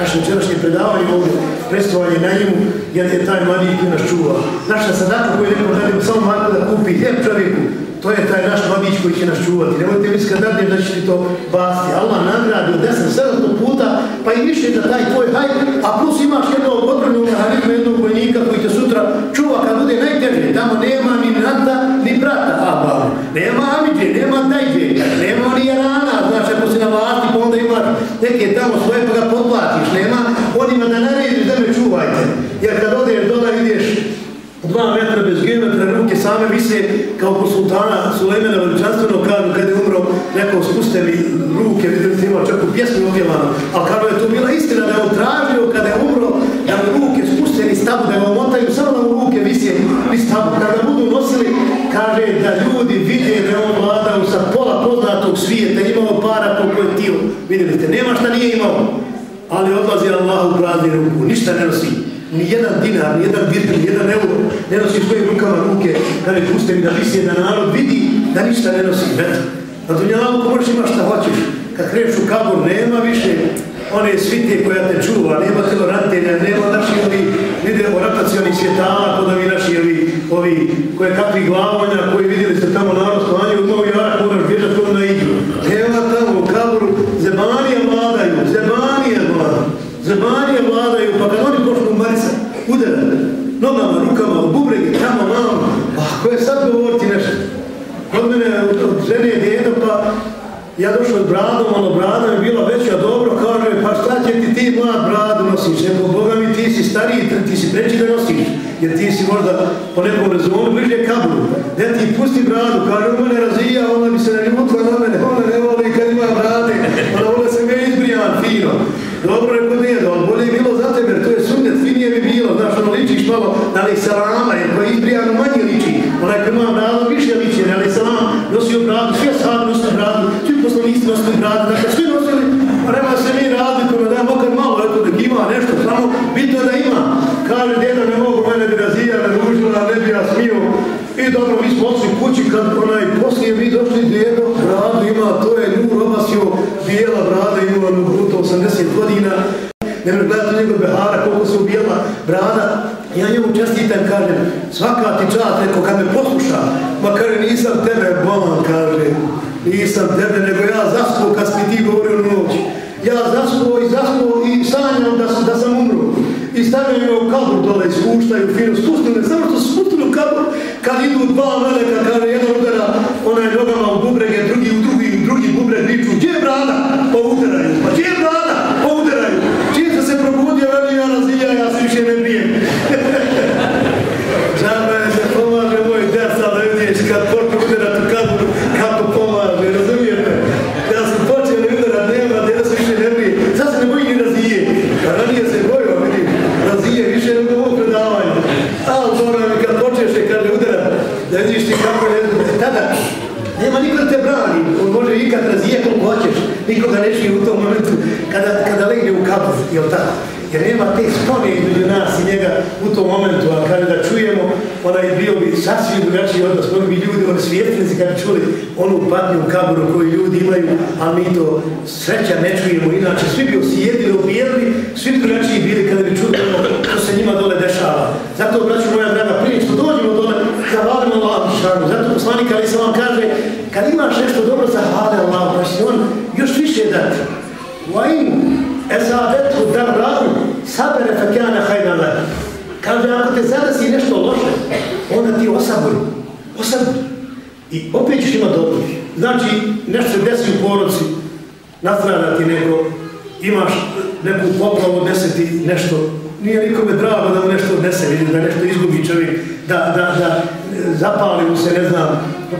naše včerašnje predavanje ovdje, predstavanje na njemu, jer je taj mladiji koji nas čuva. Naša sadaka koju neko želimo samo malo da kupi hljeb čovjeku, to je taj naš mladić koji će nas čuvati. Nemojte mi kad dadneš da će ti to basti. Allah nagradi od 10-700 puta, pa i više da taj tvoj hajk, a plus imaš jednog odbranu mehanizma, jednog vojnika koji te sutra čuva kad bude najteže. Tamo nema ni nata, ni brata, a ba. Nema amidje, nema dajđe, nema ni rana, znači ako si na vlasti, pa onda imaš neke tamo svoje, pa ga potplatiš. Nema onima da narediš da me čuvajte. Jer kad odeš doda vidiš dva metra bez geometra, same vise kao po sultana Sulejmana veličanstveno kažu kada je umro, neko spuste mi ruke, vidim ste imao čak u pjesmi objevano, ali kada je to bila istina da je on tražio kada je umro, da mu ruke spuste ni stavu, da je omotaju samo da mu ruke vise ni stavu. Kada budu nosili, kaže da ljudi vide da je on vladao sa pola poznatog svijeta, imao para koliko je tio, vidjeli ste, nema šta nije imao, ali odlazi Allah u prazni ruku, ništa ne nosi ni jedan dinar, ni jedan dirk, ni jedan euro ne nosi svojim rukama ruke, da ne puste mi da visije, da narod vidi da ništa ne nosi. Eto, na dunjalu ko možeš ima šta hoćeš. Kad kreš u kabor, nema više one svite koja te čuva, nema teloratelja, nema naši ovi vide o rotacijalnih svjetala, kod ovi naši ovi, ovi koje kakvi glavonja koji vidjeli ste tamo narod stanje, u novi arak moraš bježati kod na iđu. Nema tamo u kaboru, zebanije vladaju, zebanije vladaju. Zebanije vladaju, pa kad oni počnu marisa, udara, nogama, rukama, u bubregi, tamo, malo, pa ko je sad govoriti nešto? Kod mene od žene je djedo, pa ja došao s bradom, ono brada je bila veća, dobro, kaže, pa šta će ti ti mlad bradu nosiš? Eko, Boga mi, ti si stariji, ti si preći da nosiš, jer ti si možda po nekom rezonu bliže kablu. Ne ti pusti bradu, kaže, u mene razija, ona bi se ne ljutla na mene, ona ne voli kad ima brade, ona vole se me izbrijan, fino. Dobro je kod nije, ali bolje je bilo za tebe, to je sunnet, finije bi bilo, znaš, ono ličiš malo, ali salama, jer koji izbrijano manje liči, onaj koji ima bradu više liči, ali salam, nosio bradu, sve sad nosio bradu, svi poslanici nosili bradu, dakle, svi nosili, pa nema se mi razlikujemo, da je malo, eto, da ima nešto, samo bitno da ima. Kaže, djeda, ne mogu, mene bi razijala, ružila, ne bi ja smio. I dobro, mi smo odsli kući, kad onaj poslije mi došli djedo, bradu ima, to je nju robasio, bijela brada, ima ono bruto 80 godina. Ne mi gledati njegov behara, koliko se ubijela brada. Ja njemu čestitam, kažem, svaka ti čast, neko, kad me posluša, ma kaže, nisam tebe, bolan, kaže, nisam tebe, nego ja zaspo kad si ti govorio noć. Ja zaspo i zaspo i sanjam da sam, da sam umro. I stavljaju me u kabur dole, spuštaju fino, spustili me, samo što spustili u kabur, kad idu dva velika, kaže, jedan udara onaj nogama u bubrege, drugi u drugi, drugi bubreg viču, gdje je brada? Pa udaraju. Pa gdje je brada? Pa udaraju. Čim se se probudio, veli ja razvija, ja se više ne brijem. Žaba je se pomaže moj desa da vidiš kad počne udarati u kaburu, kako pomaže, razumijete? Ja sam počeo da udarat, nema, deda se više ne brije. Sad se ne boji ni razije. A ranije se bojio, vidim, razije više nego ovo predavanje. Ali Boga mi kad počeš je kaže udarat, da vidiš ti kako je, tada, nema niko da te brani, on može ikad razije koliko nikoga ne čuje u tom momentu kada, kada legne u kabur, jel tako? Jer nema te spone između nas i njega u tom momentu, a kada da čujemo, onaj bio bi sasvim drugačiji odnos, oni bi ljudi, oni svijetljenici kada bi čuli onu patnju u kaburu koju ljudi imaju, a mi to sreća ne čujemo, inače svi bi osjedili, obijelili, svi bi drugačiji bili kada bi čuli ono što se njima dole dešava. Zato, braću moja draga, prije što dođemo dole, zahvalimo Allah šanu. Zato poslanik Ali se vam kaže, kad imaš nešto dobro, zahvali Allah, pa će on još više dati. Vajin, ezabetu darranu, sabere fakjana hajdana. Kaže, ako te zadesi nešto loše, onda ti osaburi. Osaburi. I opet ćeš imati dobro. Znači, nešto se desi u porodci, nastrada ti neko, imaš neku popravu, deseti nešto, nije nikome drago da mu nešto odnese, vidi da nešto izgubi čovjek, da, da, da zapali mu se, ne znam,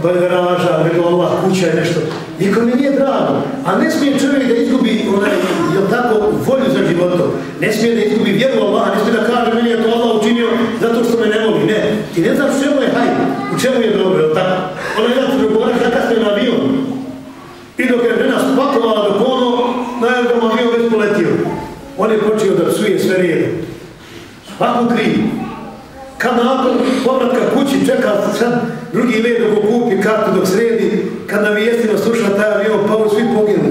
garaža, nego Allah, kuća je nešto. Niko mi nije drago. A ne smije čovjek da izgubi, onaj, jel tako, volju za životom. Ne smije da izgubi vjeru Allah, ne smije da kaže meni je to Allah učinio zato što me ne voli. Ne, ti ne znaš čemu je hajde, u čemu je dobro, jel tako? Ono jedan ti dogovara kada ste na avion. I dok je žena spakovala dok ono, na aerodrom avion već poletio. On je počeo da psuje sve rijedo. Svaku krivu. Kad nakon povratka kući čeka sad drugi led dok kupi kartu dok sredi, kad na vijestima sluša taj avion, pa svi poginu.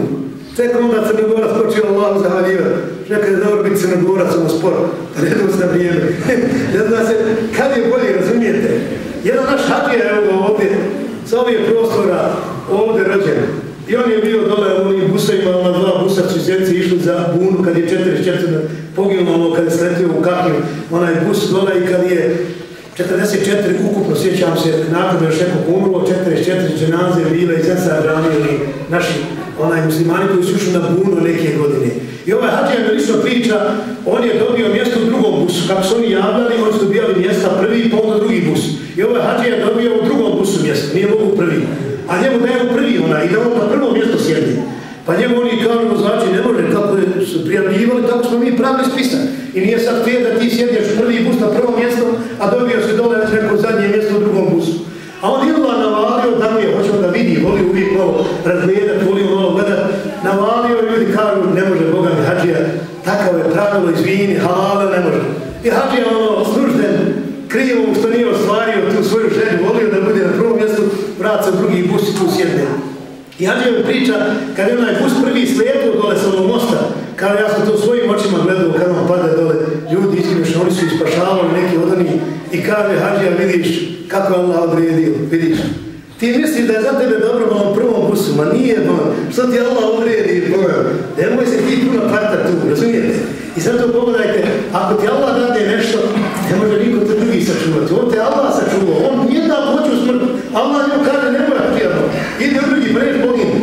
Tek onda Crnogorac počeo Allah zahvaljivati. Rekao je dobro biti Crnogorac samo sporo, redom se na vrijeme. ne zna se, kad je bolje, razumijete? Jedan naš hađija, evo ga ovdje, sa ovih prostora, ovdje rođen. I on je bio dole u onim busovima, ona dva busa su zjeci išli za bunu, kad je 44 poginulo, ono, kad je sletio u kakiju, onaj bus dole i kad je 44 ukupno, sjećam se, nakon još nekog umrlo, 44 dženaze bile i Ensa ranili naši onaj muslimani koji su ušli na bunu neke godine. I ovaj Hadžija mi lično priča, on je dobio mjesto u drugom busu. Kako su oni javljali, oni su dobijali mjesta prvi, pa onda drugi bus. I ovaj Hadžija je dobio u drugom busu mjesto, nije mogu prvi. A njemu daje u prvi ona i da on na prvo mjesto sjedi. Pa njemu oni kažu, znači ne može, kako su prijavljivali, tako smo mi pravili spisak. I nije sad fijer da ti sjedješ prvi bus na prvo mjesto, a dobio se dole neko zadnje mjesto u drugom busu. A on ilva navalio, tamo je, hoćemo da vidi, voli uvijek ovo razgledat, voli malo ono gledat, navalio i ljudi kažu, ne može Boga mi hađija, takav je pravilo, izvini, halala, ne može. I hađija ono služden, krivo što nije ostvario tu svoju želju, volio da bude na prvom mjestu, vrat se drugi bus i tu sjedne. I hađija mi priča, kad je onaj bus prvi slijetio dole sa onog mosta, kao ja sam to svojim očima gledao kad on pada dole, ljudi iskriviš, oni su ispašavali neki od onih i kaže, hađija, vidiš, kako je Allah odredio, vidiš. Ti misliš da je za tebe dobro na ovom prvom busu, ma nije ma, što ti Allah odredi, bon, nemoj se ti puno parta tu, razumijete? I sad to pogledajte, ako ti Allah dade nešto, ne može niko te drugi sačuvati, on te Allah sačuvao, on jednako hoće u smrt, Allah njemu kaže, nemoj prijatno, ide u drugi pa preš Bogin.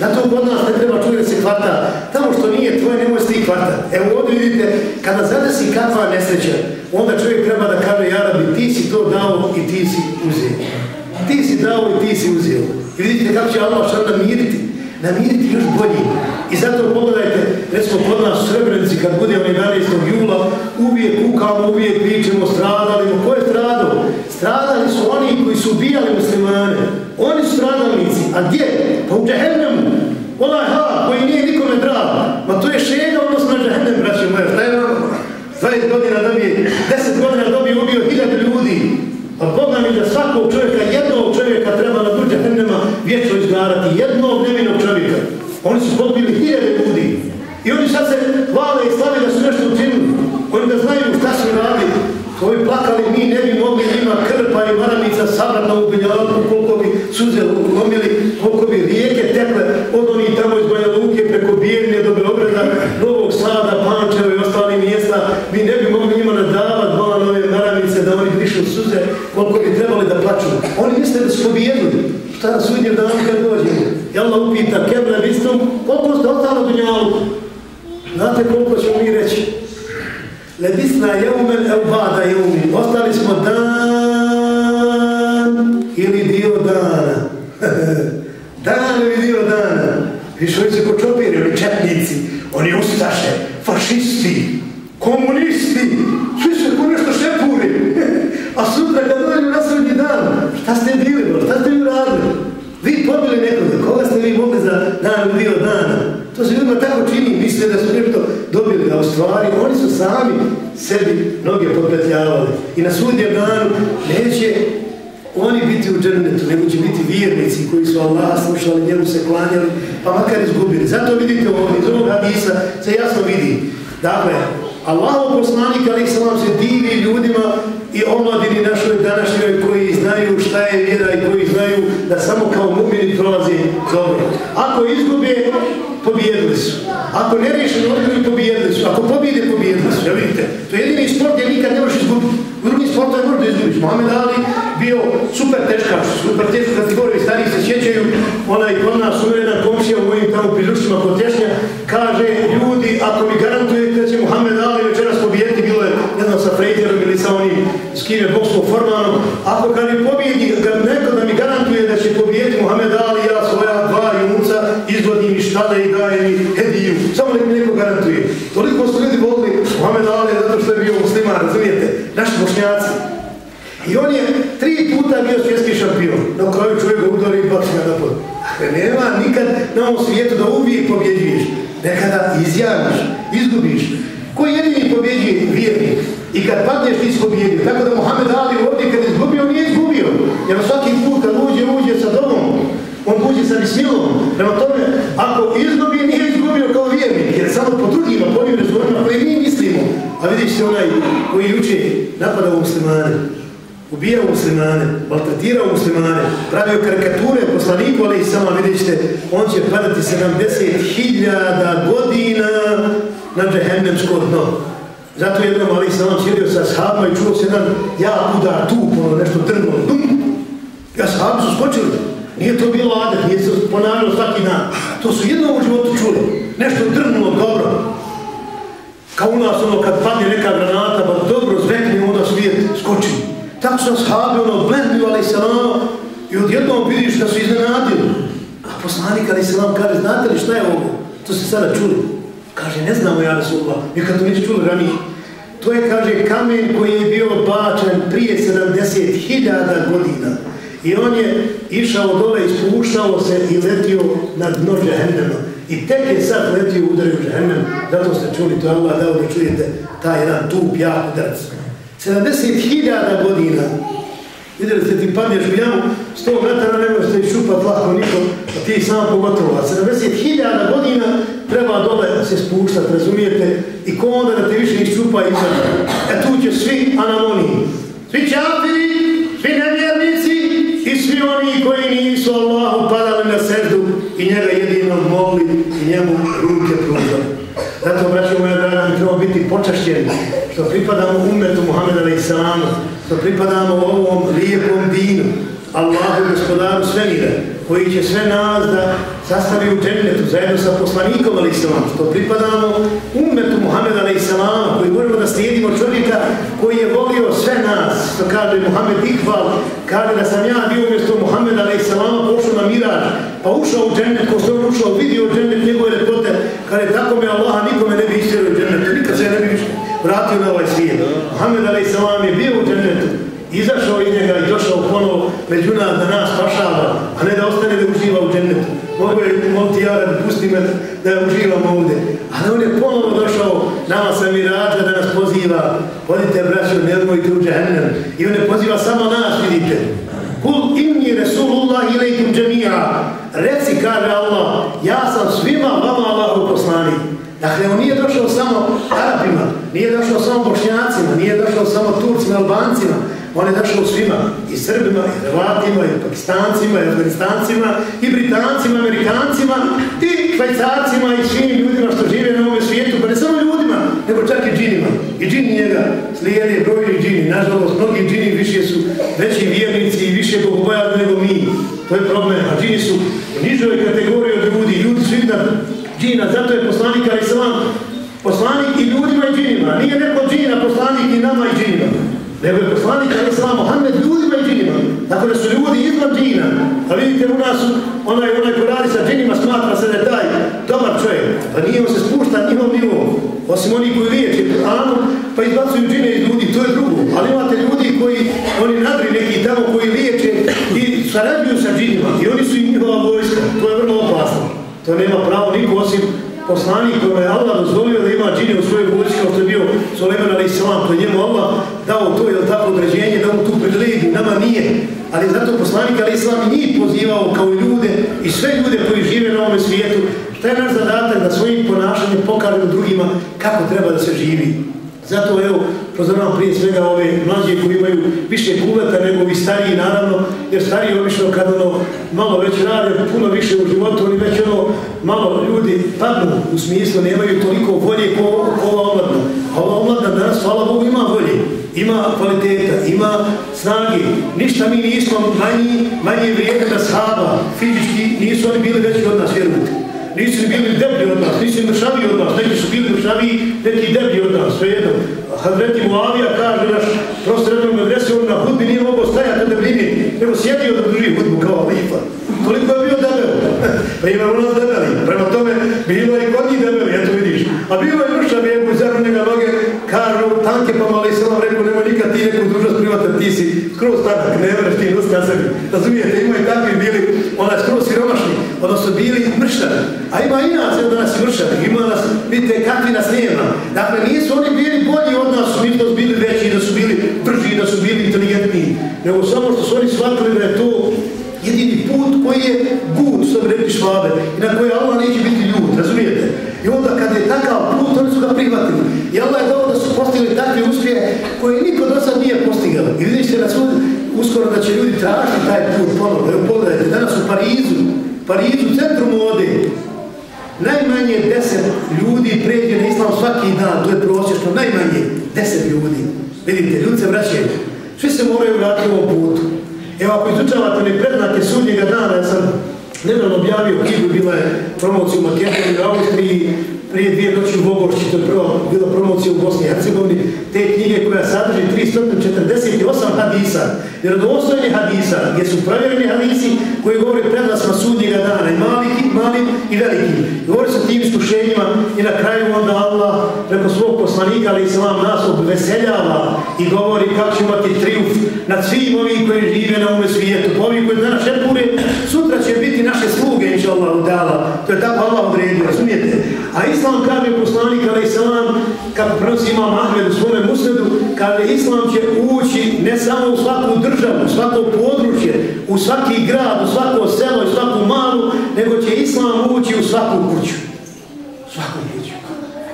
Zato kod nas ne treba čuje da se hvata, tamo što nije tvoje, nemoj se ti hvata. Evo ovdje vidite, kada zadesi kakva nesreća, onda čovjek treba da kaže, Jarabi, ti si to dao i ti si uzeo. Ti si dao i ti si uzeo. I vidite kako će Allah što namiriti, namiriti još bolji. I zato pogledajte, recimo kod nas u Srebrenici, kad bude 11. jula, uvijek kukamo, uvijek pričamo, stradali. Ko je stradao? Stradali su oni koji su ubijali muslimane. Oni su stradalnici. A gdje? Pa u Džehennemu. Onaj ha, koji nije nikome drag. Ma to je šega odnosno na Džehennem, braće moje. Šta je ono? 20 godina dobije, 10 godina dobije ubio hiljade ljudi. Pa A Boga mi da svakog čovjeka, jednog čovjeka treba na tu džehennema vječno izgarati. Jednog nevinog čovjeka. Oni su pobili hiljade ljudi. I oni sad se hvale i slave da su nešto učinili. Oni da znaju šta su radili. Ovi plakali, mi ne bi mogli njima krpa i maranica sabrat na ubinjavanku, koliko bi suze lomili, koliko bi rijeke tekle od onih tamo iz Banja Luke preko Bijeljne do Beograda, Novog Sada, Pančeva i ostali mjesta. Mi ne bi mogli njima nadavat bolan ove maranice da oni brišu suze, koliko bi trebali da plaću. Oni misle da su pobijedili. Šta sudnje dan kad dođemo? I Allah upita, keble bistom, koliko ste ostalo do njalu? Znate koliko ćemo mi reći? lebisna jeumen el bada jeumin. Ostali smo dan ili dio dana. dan ili dio dana. Viš oni se počopiri, oni četnici, oni ustaše, fašisti, komunisti, svi se ko nešto šepuri. A sutra kad dođu na srednji dan, šta ste bili, šta ste vi radili? Vi pobili nekoga, koga ste vi mogli za dan ili dio dana? To se ljudima tako čini, misle da su nešto dobili, a u stvari oni su sami sebi noge popetljavali. I na sudnjem danu neće oni biti u džernetu, nego će biti vjernici koji su Allah slušali, njemu se klanjali, pa makar izgubili. Zato vidite ovdje, iz ovog hadisa se jasno vidi. Dakle, Allahov poslanik, ali se vam se divi ljudima i omladini našoj današnjoj koji znaju šta je vjera i koji znaju da samo kao mumini prolazi dobro. Ako izgube, pobijedili su. Ako ne pobijedili su. Ako pobijede, pobijedili su. Ja vidite, to je jedini sport gdje nikad ne možeš izgubiti. U drugim sportu je možda izgubiš. Mohamed Ali bio super teškač, super teškač kategorije, stariji se sjećaju, onaj kod nas ono uvjerena komšija u mojim tamo prizuštima kod tješnja, kaže, ljudi, ako mi garantuje da će Mohamed Ali večeras pobijeti, bilo je, ne znam, sa Frejterom ili sa onim, s kim je bokskom formalno, garantuje. Toliko su ljudi volili Mohamed Ali zato što je bio musliman, razumijete? Naši bošnjaci. I on je tri puta bio svjetski šampion. Na kraju čovjeka udari i baci ga napod. Dakle, nema nikad na ovom svijetu da uvijek pobjeđuješ. Nekada izjaviš, izgubiš. Ko jedini pobjeđuje vjernik? I kad padneš ti pobjedio. Tako da Mohamed Ali ovdje kad je izgubio, nije izgubio. Jer svaki put kad uđe, uđe sa domom. On uđe sa bismilom. Prema tome, ako izgubi, nije izgubio kao vjernik. Jer samo po drugima, po ovim rezonima koje mi mislimo. A vidiš se onaj koji uče napada u muslimane. Ubijao muslimane, maltretirao muslimane, pravio karikature poslaniku, ali i sama vidite, on će padati 70.000 godina na džehennemsko dno. Zato jednom ali sam sjedio sa sahabima i čuo se jedan ja udar tu, ono nešto drno, dum. Ja sahabi su skočili. Nije to bilo adet, nije se ponavljalo svaki dan. To su jednom u životu čuli. Nešto drnulo dobro. Kao u nas ono kad padne neka granata, pa dobro zvekne, onda svijet skoči. Tako su ashabi ono odblendio, ali se ono, i odjednom vidiš da su iznenadili. A poslanik, ali se nam kaže, znate li šta je ovo? To se sada čuli. Kaže, ne znamo ja Rasulullah, mi kad to već čuli ranije. To je, kaže, kamen koji je bio bačen prije 70.000 godina. I on je išao dole, ispuštao se i letio na dno džehennema. I tek je sad letio udario džehennem, zato ste čuli, to je Allah dao da čujete taj jedan tup, jak udarac. 70.000 godina Vidjeli ste, ti padneš u jamu, 100 metara ne možete iščupat lako nikom, a ti sam pogotovo. 70.000 godina treba dole se spuštat, razumijete? I ko onda da te više iščupa i sad? E tu će svi anamoni. Svi čafiri, svi nevjernici i svi oni koji nisu Allahu padali na srdu i njega jedino molili i njemu ruke pružali. Zato, braći moja draga, mi trebamo biti počašćeni što pripadamo umetu Muhammeda alaih salamu, što pripadamo ovom lijepom dinu, Allahu gospodaru svemire, koji će sve nas da sastavi u džennetu zajedno sa poslanikom Ali salamu, što pripadamo umetu Muhammeda alaih salamu, koji možemo da slijedimo čovjeka koji je volio sve nas, što kaže Muhammed Iqbal, kaže da sam ja bio umjesto Muhammeda alaih salamu, pošao na miraž, pa ušao u džennet, ko što on ušao, vidio džennet njegove lepote, kaže tako me Allaha nikome ne bi istjerio u džennetu, nikad se ne bi išao vratio na ovaj svijet. Muhammed a.s. je bio u džennetu, izašao iz njega i došao ponovo među nas da nas pašava, a ne da ostane da uživa u džennetu. Mogu je moliti ja da pusti me da uživam ovdje. Ali on je ponovo došao nama sa mirađa da nas poziva. odite braćo, ne odmojite u džennem. I on je poziva samo nas, vidite. Kul inni Resulullah ilaikum džemija. Reci, kaže Allah, ja sam svima vama Allahu poslani. Dakle, on nije došao samo Arabima, nije došao samo Bošnjacima, nije došao samo Turcima, Albancima, on je došao svima, i Srbima, i Hrvatima, i Pakistancima, i Afganistancima, i Britancima, Amerikancima, i Švajcarcima, i svim ljudima što žive na ovom svijetu, pa ne samo ljudima, nego čak i džinima. I džini njega slijede brojni džini, nažalost, mnogi džini više su veći vjernici i više bogobojali nego mi. To je problem, a džini su u nižoj kategoriji od ljudi, ljudi su iznad džina, zato je poslanik ali poslanik i ljudima i džinima. Nije neko džina poslanik i nama i džinima. Nego je poslanik ali sva Mohamed ljudima i džinima. Tako da su ljudi izvan džina. A vidite u nas, onaj, onaj ko radi sa džinima smatra se da je taj dobar čovjek. Pa nije on se spušta njihov nivo. Osim oni koji liječe Kur'anom, pa izbacuju džine iz ljudi, to je drugo. Ali imate ljudi koji, oni nadri neki tamo koji liječe i sarađuju sa džinima. I oni su i njihova vojska. To je vrlo opasno. To nema pravo niko osim poslanik kome je Allah dozvolio da ima džini u svojoj vojci kao što je bio Suleman ali Islam. To je njemu Allah dao to ili tako određenje da mu tu privilegiju, nama nije. Ali zato poslanik ali Islam njih pozivao kao ljude i sve ljude koji žive na ovom svijetu. Šta je naš zadatak da svojim ponašanjem pokažemo drugima kako treba da se živi. Zato evo, pozoravam prije svega ove mlađe koji imaju više kuveta nego ovi stariji, naravno, jer stariji obično kad ono malo već rade, puno više u životu, oni već ono malo ljudi padnu u smislu, nemaju toliko volje ko, ko ova omladna. A ova omladna danas, hvala Bogu, ima volje, ima kvaliteta, ima snage. Ništa mi nismo manji, manje vrijedne da shaba, fizički nisu oni bili veći od nas, vjerujte nisu bili deblji od nas, nisu mršavi od nas, neki su bili mršavi, neki deblji od nas, sve jedno. Hadreti Muavija kaže naš prostrednog medrese, on na hudbi nije mogao stajati da blini, nego sjedio da drži hudbu kao lifa. Koliko je bio debel. pa ima ono debeli. Prema tome, bilo je kod njih debeli, eto vidiš. A bilo je mrša vebu, zar njega kažu, tanke pa mali selam, rekao, nema nikad ti neku dužnost privatan, ti si skroz tanak, ne vreš ti nosi sebi. Razumijete, ima i takvi bili, onaj skroz siromašni, odnosno bili mršani. A ima i nas, evo danas mršani, ima nas, vidite, kakvi nas nema. Dakle, nisu oni bili bolji od nas, mi to bili veći, da su bili brži, da su bili inteligentniji. Nego samo što su oni shvatili da je to jedini put koji je gud, što bi rekli švabe, i na koji Allah uskoro da će ljudi tražiti taj put ponovno. Evo pogledajte, danas u Parizu, Parizu, centru mode, najmanje deset ljudi pređe na islam svaki dan, to je prosječno, najmanje deset ljudi. Vidite, ljudi se vraćaju. Svi se moraju vratiti u ovom putu. Evo ako izučavate mi prednake sudnjega dana, ja sam nedavno objavio knjigu, bila je promocija u Makedoniji, u Austriji, prije dvije noći u Bogorči, to je prvo bila promocija u Bosni i Hercegovini, te knjige koja sadrži 348 hadisa, vjerodostojni hadisa, gdje su provjereni hadisi koji govore predlasma sudnjega dana, i mali, mali i veliki. Govori se tim iskušenjima i na kraju onda Allah preko svog poslanika, ali islam nas obveseljava i govori kako će imati triumf nad svim ovim koji žive na ovome svijetu. Pa ovi koji danas šepure, sutra će biti naše sluge, inša Allah, to je tako Allah odredio, razumijete? A Islam kaže poslanik alaih salam kad prosi imam Ahmed u svome musledu kaže Islam će ući ne samo u svaku državu, u svako područje u svaki grad, u svako selo i svaku malu nego će Islam ući u svaku kuću svaku kuću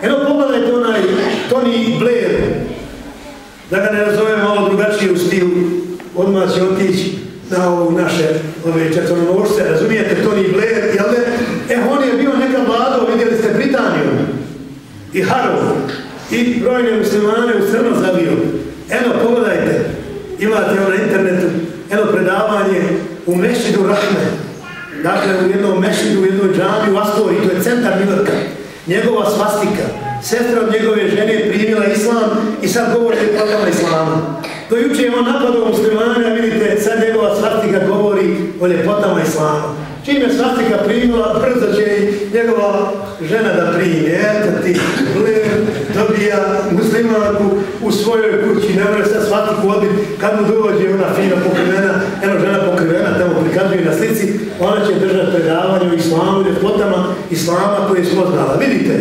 Eno pogledajte onaj Tony Blair da ga ne razovem malo drugačije u stilu odmah će otići na ovu naše ove četvrnonošce, razumijete, Tony Blair, jel ne? E, on je bio neka vlada, vidjeli ste Britaniju i Harov i brojne muslimane u crno zavio. Eno, pogledajte, imate ono na internetu, eno predavanje u Mešidu Rahme, dakle u jednom Mešidu, u jednoj džami u Astori, to je centar Milorka, njegova svastika, sestra od njegove žene je primila islam i sad govori o programa islama. Do juče je on napadao muslimane, vidite, sad njegova svastika govori o ljepotama islama. Čim je svastika primila, brzo će i njegova žena da primi. Eto ti, dobija muslimanku u svojoj kući, ne može sad svatiku odbiti. Kad mu dođe ona fina pokrivena, eno žena pokrivena, tamo prikazuje na slici, ona će držati predavanje u islamu, ljepotama islama koje je spoznala. Vidite,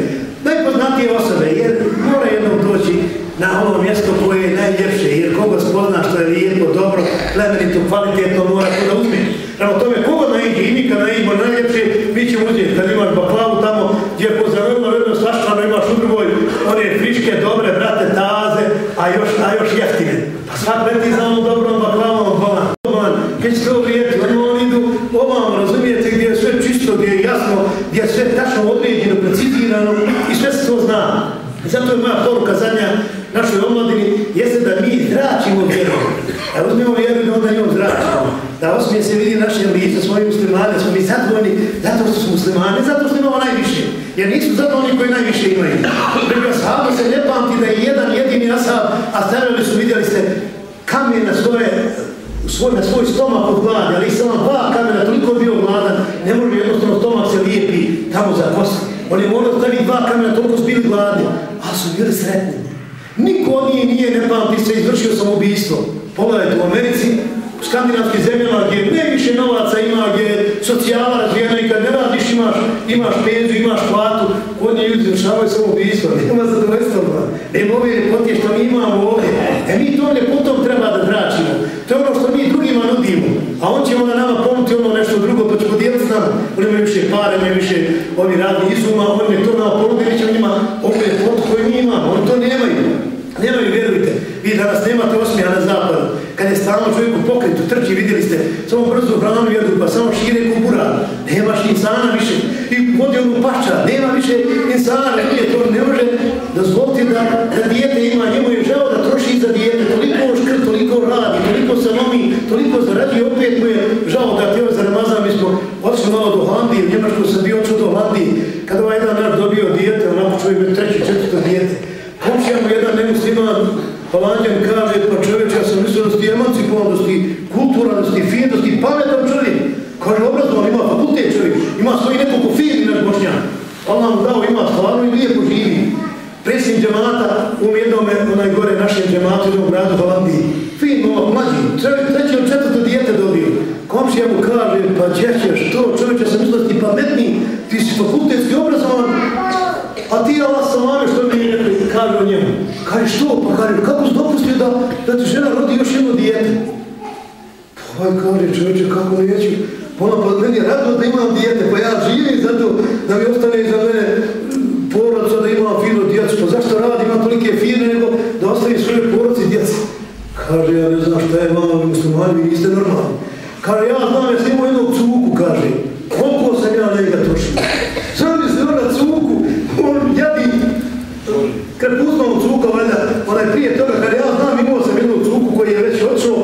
najpoznatije osobe, jer mora jednom doći na ono mjesto koje je najljepše, jer koga spozna što je lijepo, dobro, plemenito, kvalitetno, mora to da uzme. Prema tome, koga naiđe i mi kad naiđemo najljepše, mi ćemo uzeti. Kad imaš baklavu tamo, gdje po pozavljeno, vedno svaščano, imaš u drugoj, one friške, dobre, brate, taze, a još, a još jeftine. Pa svak leti za onom dobrom baklavom, bolan, bolan, gdje će to vrijeti, ono on idu ovam, razumijete, gdje je sve čisto, gdje je jasno, gdje je sve tačno određeno, precizirano i sve se to zna. I zato je moja poruka zadnja našoj omladini, jeste da mi zračimo vjeru. Da uzmemo vjeru i da onda njom zračimo da osmije se vidi naše lice, svoje muslimane, smo mi zadovoljni zato što su muslimani, zato što imamo najviše. Jer nisu zadovoljni koji najviše imaju. Preko sahabu se ne pamti da je jedan jedini asab, a stavljali su, vidjeli ste, kamen na svoje, svoj, na svoj stomak od glade, ali samo dva kamena, toliko je bio gladan, ne može jednostavno stomak se lijepi tamo za kost. On je morao staviti dva kamena, toliko su bili gladni, ali su bili sretni. Niko od njih nije, ne pamti se, izvršio samobijstvo. Pogledajte, u Americi skandinavskim zemljama gdje ne više novaca ima, gdje je socijala razvijena i kad ne radiš imaš, imaš penzu, imaš platu, kod nje ljudi završavaju samo ubijstvo, nema zadovoljstva, nema ove ljepotije što mi imamo ovdje. E mi to ljepotom treba da zračimo. To je ono što mi drugima nudimo, a on će onda nama pomoći ono nešto drugo, pa će podijeliti s nama. Oni imaju više pare, imaju više ovi radni izuma, oni ne to nama ponudi, mi ćemo njima ove ljepotu koje mi imamo, oni to nemaju. Nemaju, vjerujte, vi danas nemate osmija na zapadu. Kad je stalno čovjek u pokretu, trči, vidjeli ste, samo brzo hranu jedu, pa samo šire kubura. Nemaš insana više. I vodi pača, nema više insana, nije to, ne može dozvoliti da, da dijete ima, njemu je žao da troši za dijete, toliko škrt, toliko radi, toliko se lomi, toliko zaradi, opet mu je žao da teo za Ramazan, mi smo odšli malo do Holandije, u Njemačku sam bio odšao do Holandije, kada ovaj jedan naš dobio dijete, onako čovjek je treći, četvrto dijete. Komšija mu jedan nemusliman, Holandjan kaže, pa čovječ, ja sam mislio da si emancipovan, da si kulturan, da si fin, da si pametan čovjek. Kaže, obrazovan, ima fakultet čovjek, ima svoji nekoliko firmi na Bošnjan. Allah mu dao ima stvarno i lijepo živi. Predsjednik džemata u jednom onaj gore našem džematu u gradu Holandiji. Fin, ono, mlađi, treće od četvrto dijete dobio. Komšija mu kaže, pa ćeš to, čovječe sam mislio ti pametni, ti si fakultetski obrazovan, a ti Allah salame što mi je kaže o njemu. Kaže što? Pa kaže, kako si dopustio da, da ti žena rodi još jedno dijete? Pa kaže čovječe, kako neću? Pa ono, pa meni je rado da imam dijete, pa ja živim zato da mi ostane iza mene porodca da imam fino djecu. Pa zašto radi, ima tolike firme, nego da ostavi svoje porodci djeci? Kaže, ja ne znam šta je mama, vi muslimani, vi niste normalni. Kaže, ja znam, ja sam imao jednog cuku, kaže. Koliko sam ja njega trošio? Sam mi se ona cuku, on jadi. Kad pustamo cuka, valjda, onaj prije toga, kad ja znam, imao sam jednog cuku koji je već odšao,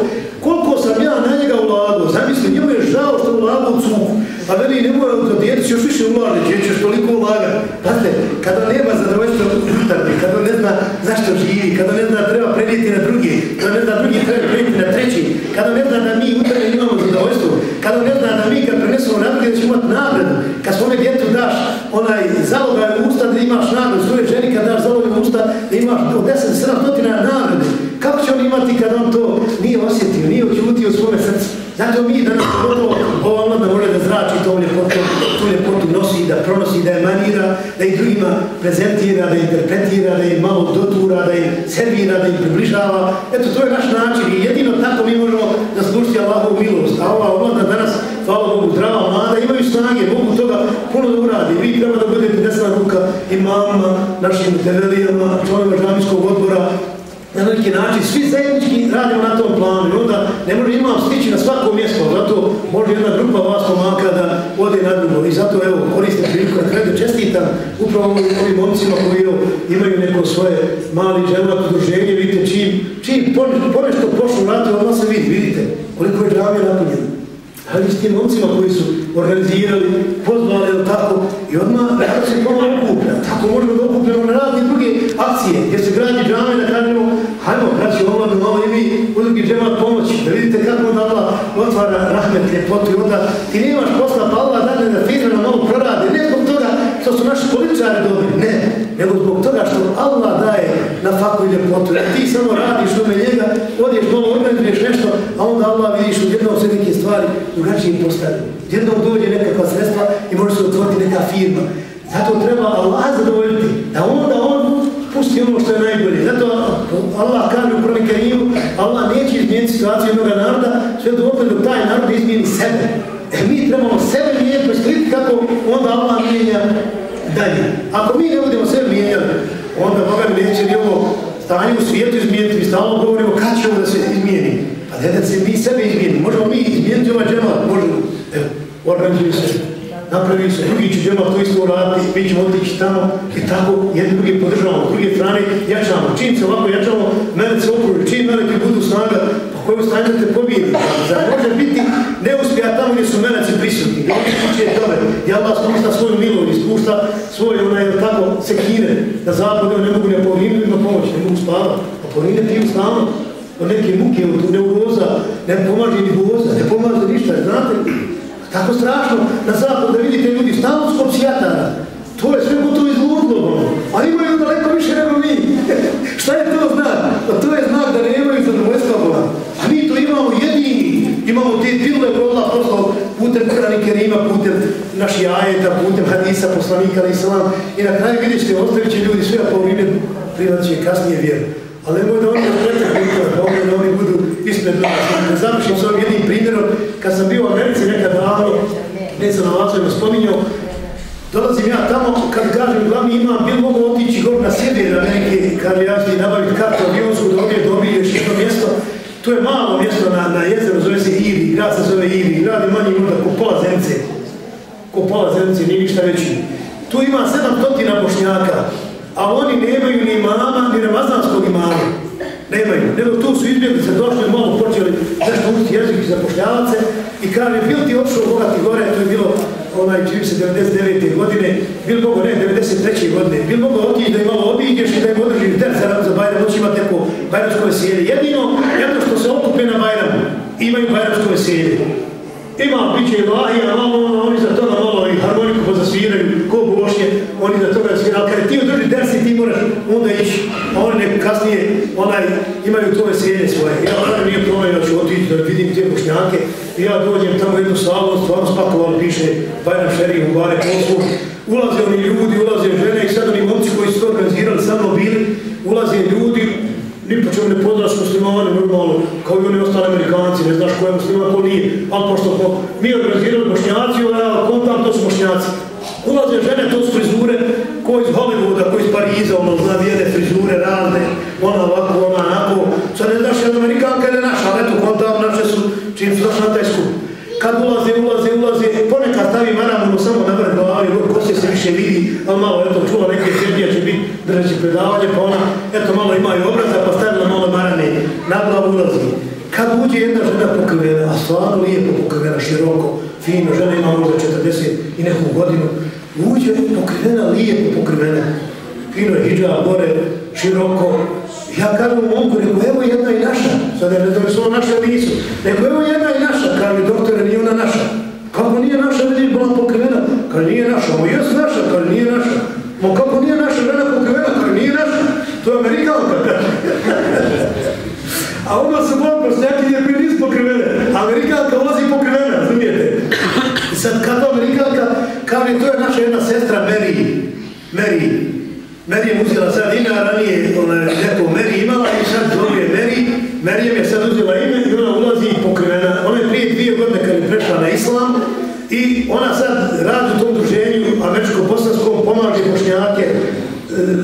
koliko sam ja na njega ulagao. Zamisli, njemu je žao što ulagao cuku. A veli, ne mora da djeti još više ulaže, gdje ćeš toliko ulagati. Znate, kada nema zadovoljstva unutarnje, kada ne zna zašto živi, kada ne zna treba predijeti na drugi, kada ne zna drugi treba predijeti na treći, kada ne zna da mi unutarnje imamo zadovoljstvo, kada ne zna da mi kad prenesemo naprijed da ćemo imati nagradu, kad svome djetu daš onaj zalogaj u usta da imaš nagradu, svoje ženi kad daš zalogaj u usta da imaš od 10-7 stotina nagrade, kako će on imati kad on to nije osjetio, nije očutio u svome srcu? Zato mi danas pogotovo ova mlada vole da zrači to ljepotu, tu ljepotu nosi, da pronosi, da je manira, da ih drugima prezentira, da interpretira, da ih malo dotura, da ih servira, da ih približava. Eto, to je naš način i jedino tako mi možemo da slušiti Allahovu milost. A ova mlada danas, hvala Bogu, zdrava mlada, imaju snage, mogu toga da uradi. Vi treba da budete desna ruka imama, našim tevelijama, članima džamijskog odbora, na neki način, svi zajednički radimo na tom planu i onda ne može imam stići na svako mjesto, zato može jedna grupa vas pomaka da ode na drugo. I zato evo koristim priliku na kraju čestitam upravo ovim, momcima koji evo, imaju neko svoje mali džemat udruženje, vidite čim, čim ponešto pošlo na to, odmah se vidi, vidite koliko je džavija napunjena Ali s tim momcima koji su organizirali, pozvali ili tako, i odmah da se pomalo okuplja. Tako možemo da okupljamo na razne druge akcije, gdje se gradi džame, da kažemo, hajmo, braći, omladno, malo i mi u drugi džemat pomoći, da vidite kako onda Allah otvara rahmet, ljepotu, i onda ti nemaš posla, pa Allah dane da firme na malo proradi, nekom to što su naši političari dobri, ne, nego zbog toga što Allah daje na faku i ljepotu. Ti samo radiš ome njega, odješ dolo, organizuješ nešto, a onda Allah vidiš u jednom sve neke stvari drugačije postavljaju. Jednom dođe nekakva sredstva i može se otvoriti neka firma. Zato treba Allah zadovoljiti, da onda on pusti ono što je najbolje. Zato Allah kaže u prvi karimu, Allah neće izmijeniti situaciju jednog naroda, sve dovoljno taj narod izmijeni sebe. E mi trebamo sebe mijenjati, pa preskriti kako onda Allah mijenja dalje. Ako mi ne budemo sebe mijenjati, onda Boga neće ni ovo stanje u svijetu izmijeniti. Mi stalno govorimo kad ćemo da se izmijeni. Pa ne da se mi sebe izmijeni. Možemo mi izmijeniti ovaj džemat, možemo. Evo, organizuju se napravi se, drugi će džema to isto uraditi, mi ćemo otići tamo i tako jedni drugi podržavamo, s druge strane jačamo. Čim se ovako jačamo, mene se okruži, čim mene ti budu snaga, po koju stanje te pobijedi. Zar može biti neuspija tamo gdje su meleci prisutni, gdje oni kuće tome, gdje Allah spušta svoju milost ispušta spušta svoje, onaj, tako, sekire, da zapadu ne mogu ne povinu ima pomoć, ne mogu spavati. A povine ti ustano, od neke muke, od neuroza, ne pomaže ni voza, ne pomaže ništa, znate? Tako strašno na zapad da vidite ljudi stalno s psijatara. To je sve gotovo izludno, ono. A imaju daleko više nego mi. Šta je to znak? Pa to je znak da nemaju zadovoljstva Boga. A mi to imamo jedini. Imamo te dilne bola poslao putem Kurani Kerima, putem naših ajeta, putem hadisa, poslanika, islam. I na kraju vidiš te ostavit će ljudi sve, a po vrime privat će kasnije vjeru. Ali nemoj da oni pretekli da ovdje da oni budu ispred nas. Da završim s ovim jednim primjerom. Kad sam bio u Americi nekad davno, ne sam na Lacovima spominjao, dolazim ja tamo, kad kažem glavni imam, bil mogu otići gor na sjedir Amerike, kad ja ti nabaviti kartu avionsku, da ovdje dobiješ jedno mjesto. To je malo mjesto na, na jezeru, zove se Ivi, grad se zove Ivi, grad je manji možda ko pola zemce. Ko pola zemce, nije ništa veći. Tu ima sedam stotina bošnjaka, a oni nemaju ni imama, ni ramazanskog imama. Nemaju. Nego tu su izbjeglice došli, malo počeli nešto učiti jezik i zapošljavace i kaže, bil ti odšao bogati gore, to je bilo onaj, čini se, 99. godine, bil mogo, ne, 93. godine, bil mogo otići da je malo obiđeš i da je održiš der za, za Bajram, hoće imati neko Bajramsko veselje. Jedino, jedno što se okupe na Bajramu, imaju Bajramsko veselje. Ima, bit će i lahija, malo, ono, oni za to na malo koliko harmoniku pozasviraju, ko bošnje, oni za toga zasviraju, ali kada ti održi dersi, ti moraš onda ići, a oni nek kasnije, onaj, imaju to veselje svoje. Ja kada nije problem, ja ću otići da vidim te bošnjake, i ja dođem tamo jednu slavu, stvarno spakovano piše Bajram Šerif, u Bare poslu, ulaze oni ljudi, ulaze žene i sad oni momci koji su to organizirali, samo bili, ulaze ljudi, ni po pa čemu ne poznaš muslimane, normalno, kao i oni ostali amerikanci, ne znaš ko je musliman, ko nije, ali pošto po, mi organizirali bošnjaci, ja kontam, to su bošnjaci. Ulaze žene, to su frizure, ko iz Hollywooda, ko iz Pariza, ono, zna vijene frizure razne, ona ovako, ona onako, sad ne znaš, je amerikanka ili naša, ali eto, kontam, naše su, čim su došli na taj skup. Kad ulaze, ulaze, ulaze, ponekad stavi maramu samo na vrh glavi, ono, kosti se više vidi, ali malo, eto, čula neke sredija će biti držaći predavanje, pa ona, eto, malo imaju marane, na ulazi. Kad uđe jedna žena pokrivena, a stvarno lijepo pokrivena, široko, fino, žena ima možda 40 i neku godinu, uđe pokrivena, lijepo pokrivena, fino je hijab, gore, široko, Ja kažem u momku, neko evo jedna i naša, sad ne znam su naša ili nisu, neko evo jedna i naša, kaže doktore, nije ona naša. Kako nije naša, vidi, bila pokrivena, kaže nije naša, mo jes naša, kaže nije naša. Mo kako nije naša žena pokrivena, kao nije naša, to je Amerikanka. A ono su bolj prosnjaki jer mi nismo pokrivene, Amerikanka ulazi pokrivena, razumijete? I sad kad Amerikanka, kao je to je naša jedna sestra Mary, Mary, Mary je uzela sad ime, a ranije ona, neko Mary imala i sad zove Mary. Mary je sad uzela ime i ona ulazi pokrivena. Ona je prije dvije godine kad je prešla na islam i ona sad radi u tom druženju američko-bosanskom, pomaže bošnjake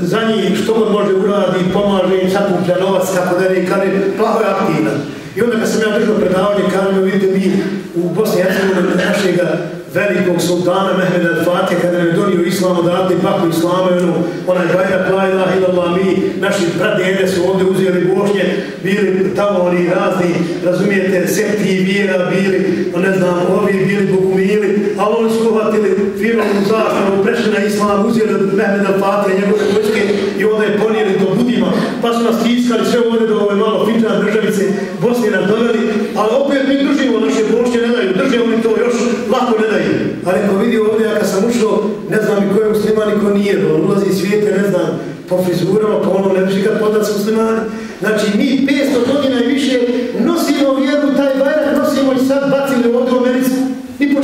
za njih što on može uradi, pomaže im sakuplja novac, kako da ne, kad je plaho je aktivna. I onda kad sam ja držao predavanje, kad mi vidite mi u Bosni i Hercegovini našega velikog sultana Mehmeda al-Fatih kada nam je donio islam odavde pak paku islama ono, onaj bajrak la ilaha illallah mi naši pradjede su ovdje uzeli bošnje bili tamo oni razni razumijete septi i vjera bili pa ne znam ovi bili bogumili ali oni su uhvatili firmanu zastavu prešli na islam uzeli od Mehmeda Fatija, njegove vojske i onda je ponijeli do budima pa su nas tiskali sve ovdje do ove malo fitna državice Bosni nam doveli ali opet mi držimo naše bošnje ne daju drže oni to još lako ne daju Ali ko vidi ovdje, ja kad sam ušao, ne znam i ko je musliman i ko nije, on ulazi svijete, ne znam, po frizurama, po onom, ne biš ikad podat s muslimani. Znači, mi 500 godina i više nosimo vjeru, taj bajrak nosimo i sad bacili ovdje u Americi. Ni po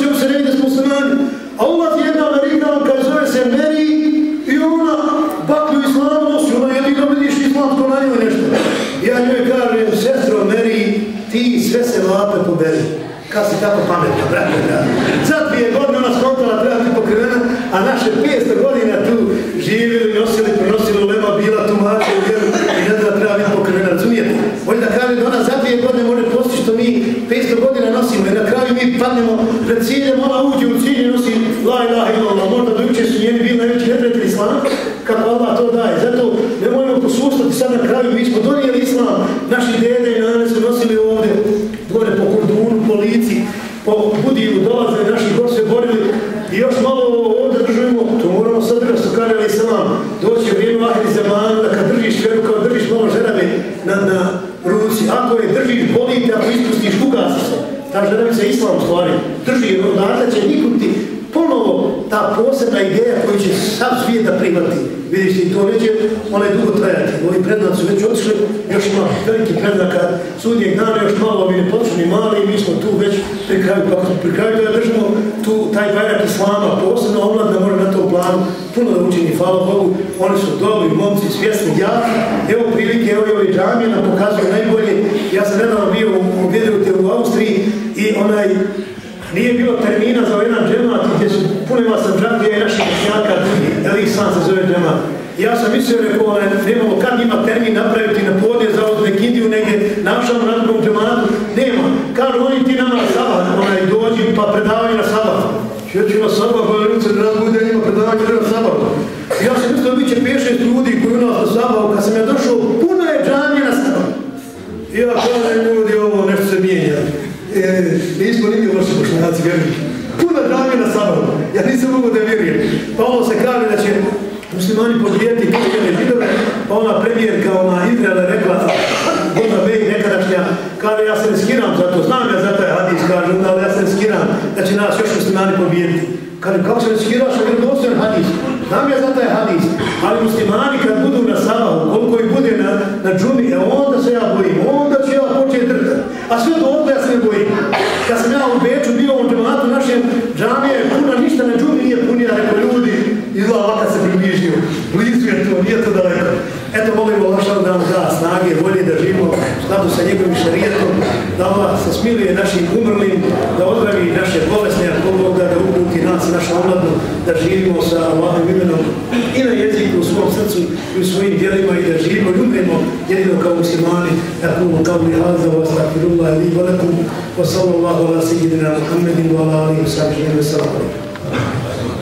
tako pametna, brate, da. Za dvije godine ona skontala treba biti pokrivena, a naše 500 godina tu živjeli, nosili, prenosili lema, bila tu mače u vjeru i ne da treba biti pokrivena, razumijete? Hoće da kaže da ona za dvije godine može postići što mi 500 godina nosimo i na kraju mi padnemo pred ciljem, ona uđe u cilj i nosi la ilaha illallah, možda do juče su njeni bili najveći neprijatelji islama, kako Allah to daje. Zato ne možemo posustati sad na kraju, mi smo donijeli islam, naši dede i nane su nosili ovdje, gore po kordunu, po lici, po budiju dolaze, naši gor se borili i još malo ovdje držimo, to moramo sad da su karjali sa vam, doći u vrijeme vahri zemanu, da kad držiš veru, kao držiš malo žerave na, na ruci, ako je držiš, boli te, ako ispustiš, ugasi se. Ta žerave se islam stvari, drži, odatle će nikuti ponovo ta posebna ideja koju će da primati. Vidiš ti, to neće onaj dugo trajati. Ovi prednaci su već otišli, još ima veliki prednaka, sudnjeg dana još malo, ovi ne mali mi smo tu već pri kraju, pa pri kraju da držimo tu taj bajrak islama, posebno omlad da mora na tom planu puno da učini, hvala Bogu, oni su dobri, momci, svjesni, ja, evo prilike, evo i ovi džamije nam pokazuju najbolje, ja sam nedavno bio u Vidrute u Austriji i onaj Nije bilo termina za ovaj jedan džemat gdje su punima sam džakija i naših šnjaka drugi. li sam se zove džemat. Ja sam mislio rekao, ne, nemamo kad ima termin napraviti na podje za od nekindiju negdje našao na drugom džematu. Nema. Kažu oni ti nama sabah, onaj dođi pa predavanje na sabah. Ja ću na sabah, pa ljudi da bude ima predavanje na sabah. Ja sam mislio, bit će 5-6 ljudi koji u nas na sabah, kad sam ja došao, puno je džanje na sabah. Ja kažem ljudi, ovo nešto se mijenja e, nismo nimi loši bošnjaci, vjerujem. Puna džamije na sabavu, ja nisam mogu da vjerujem. Pa ono se kaže da će muslimani podijeti kršćane židove, pa ona premijerka, ona Izraela rekla, Bona Bej nekadašnja, kaže ja se riskiram za to, znam ja za taj hadis, kaže, ali ja se riskiram da će nas još muslimani pobijeti. Kaže, kako se riskiraš, jer je dostojan hadis, Znam ja za taj hadis, ali muslimani kad budu na sabahu, koliko ih bude na, na džumi, e onda se ja bojim, onda ću ja početi drtati. A sve to onda ja se ne bojim. Kad sam ja u Beču bio u džematu našem džamije, puna ništa na čudi, nije punija, rekao ljudi, izgleda ovakav se približio. Blizu je to, nije to daleko. Eto, molimo Allah da nam da snage, volje da živimo skladu sa njegovim šarijetom, da Allah se smiluje našim umrlim, da odravi naše bolesne, a Bog da, uputi nas i našu omladnu, da živimo sa Allahom imenom i na svom srcu i u svojim djelima i da živimo i umremo jedino kao muslimani. Ekulu kao li haza, wa stakfirullah, li valekum, wa sallallahu ala sejidina Muhammedin, wa ala alihi wa sallam, wa sallam.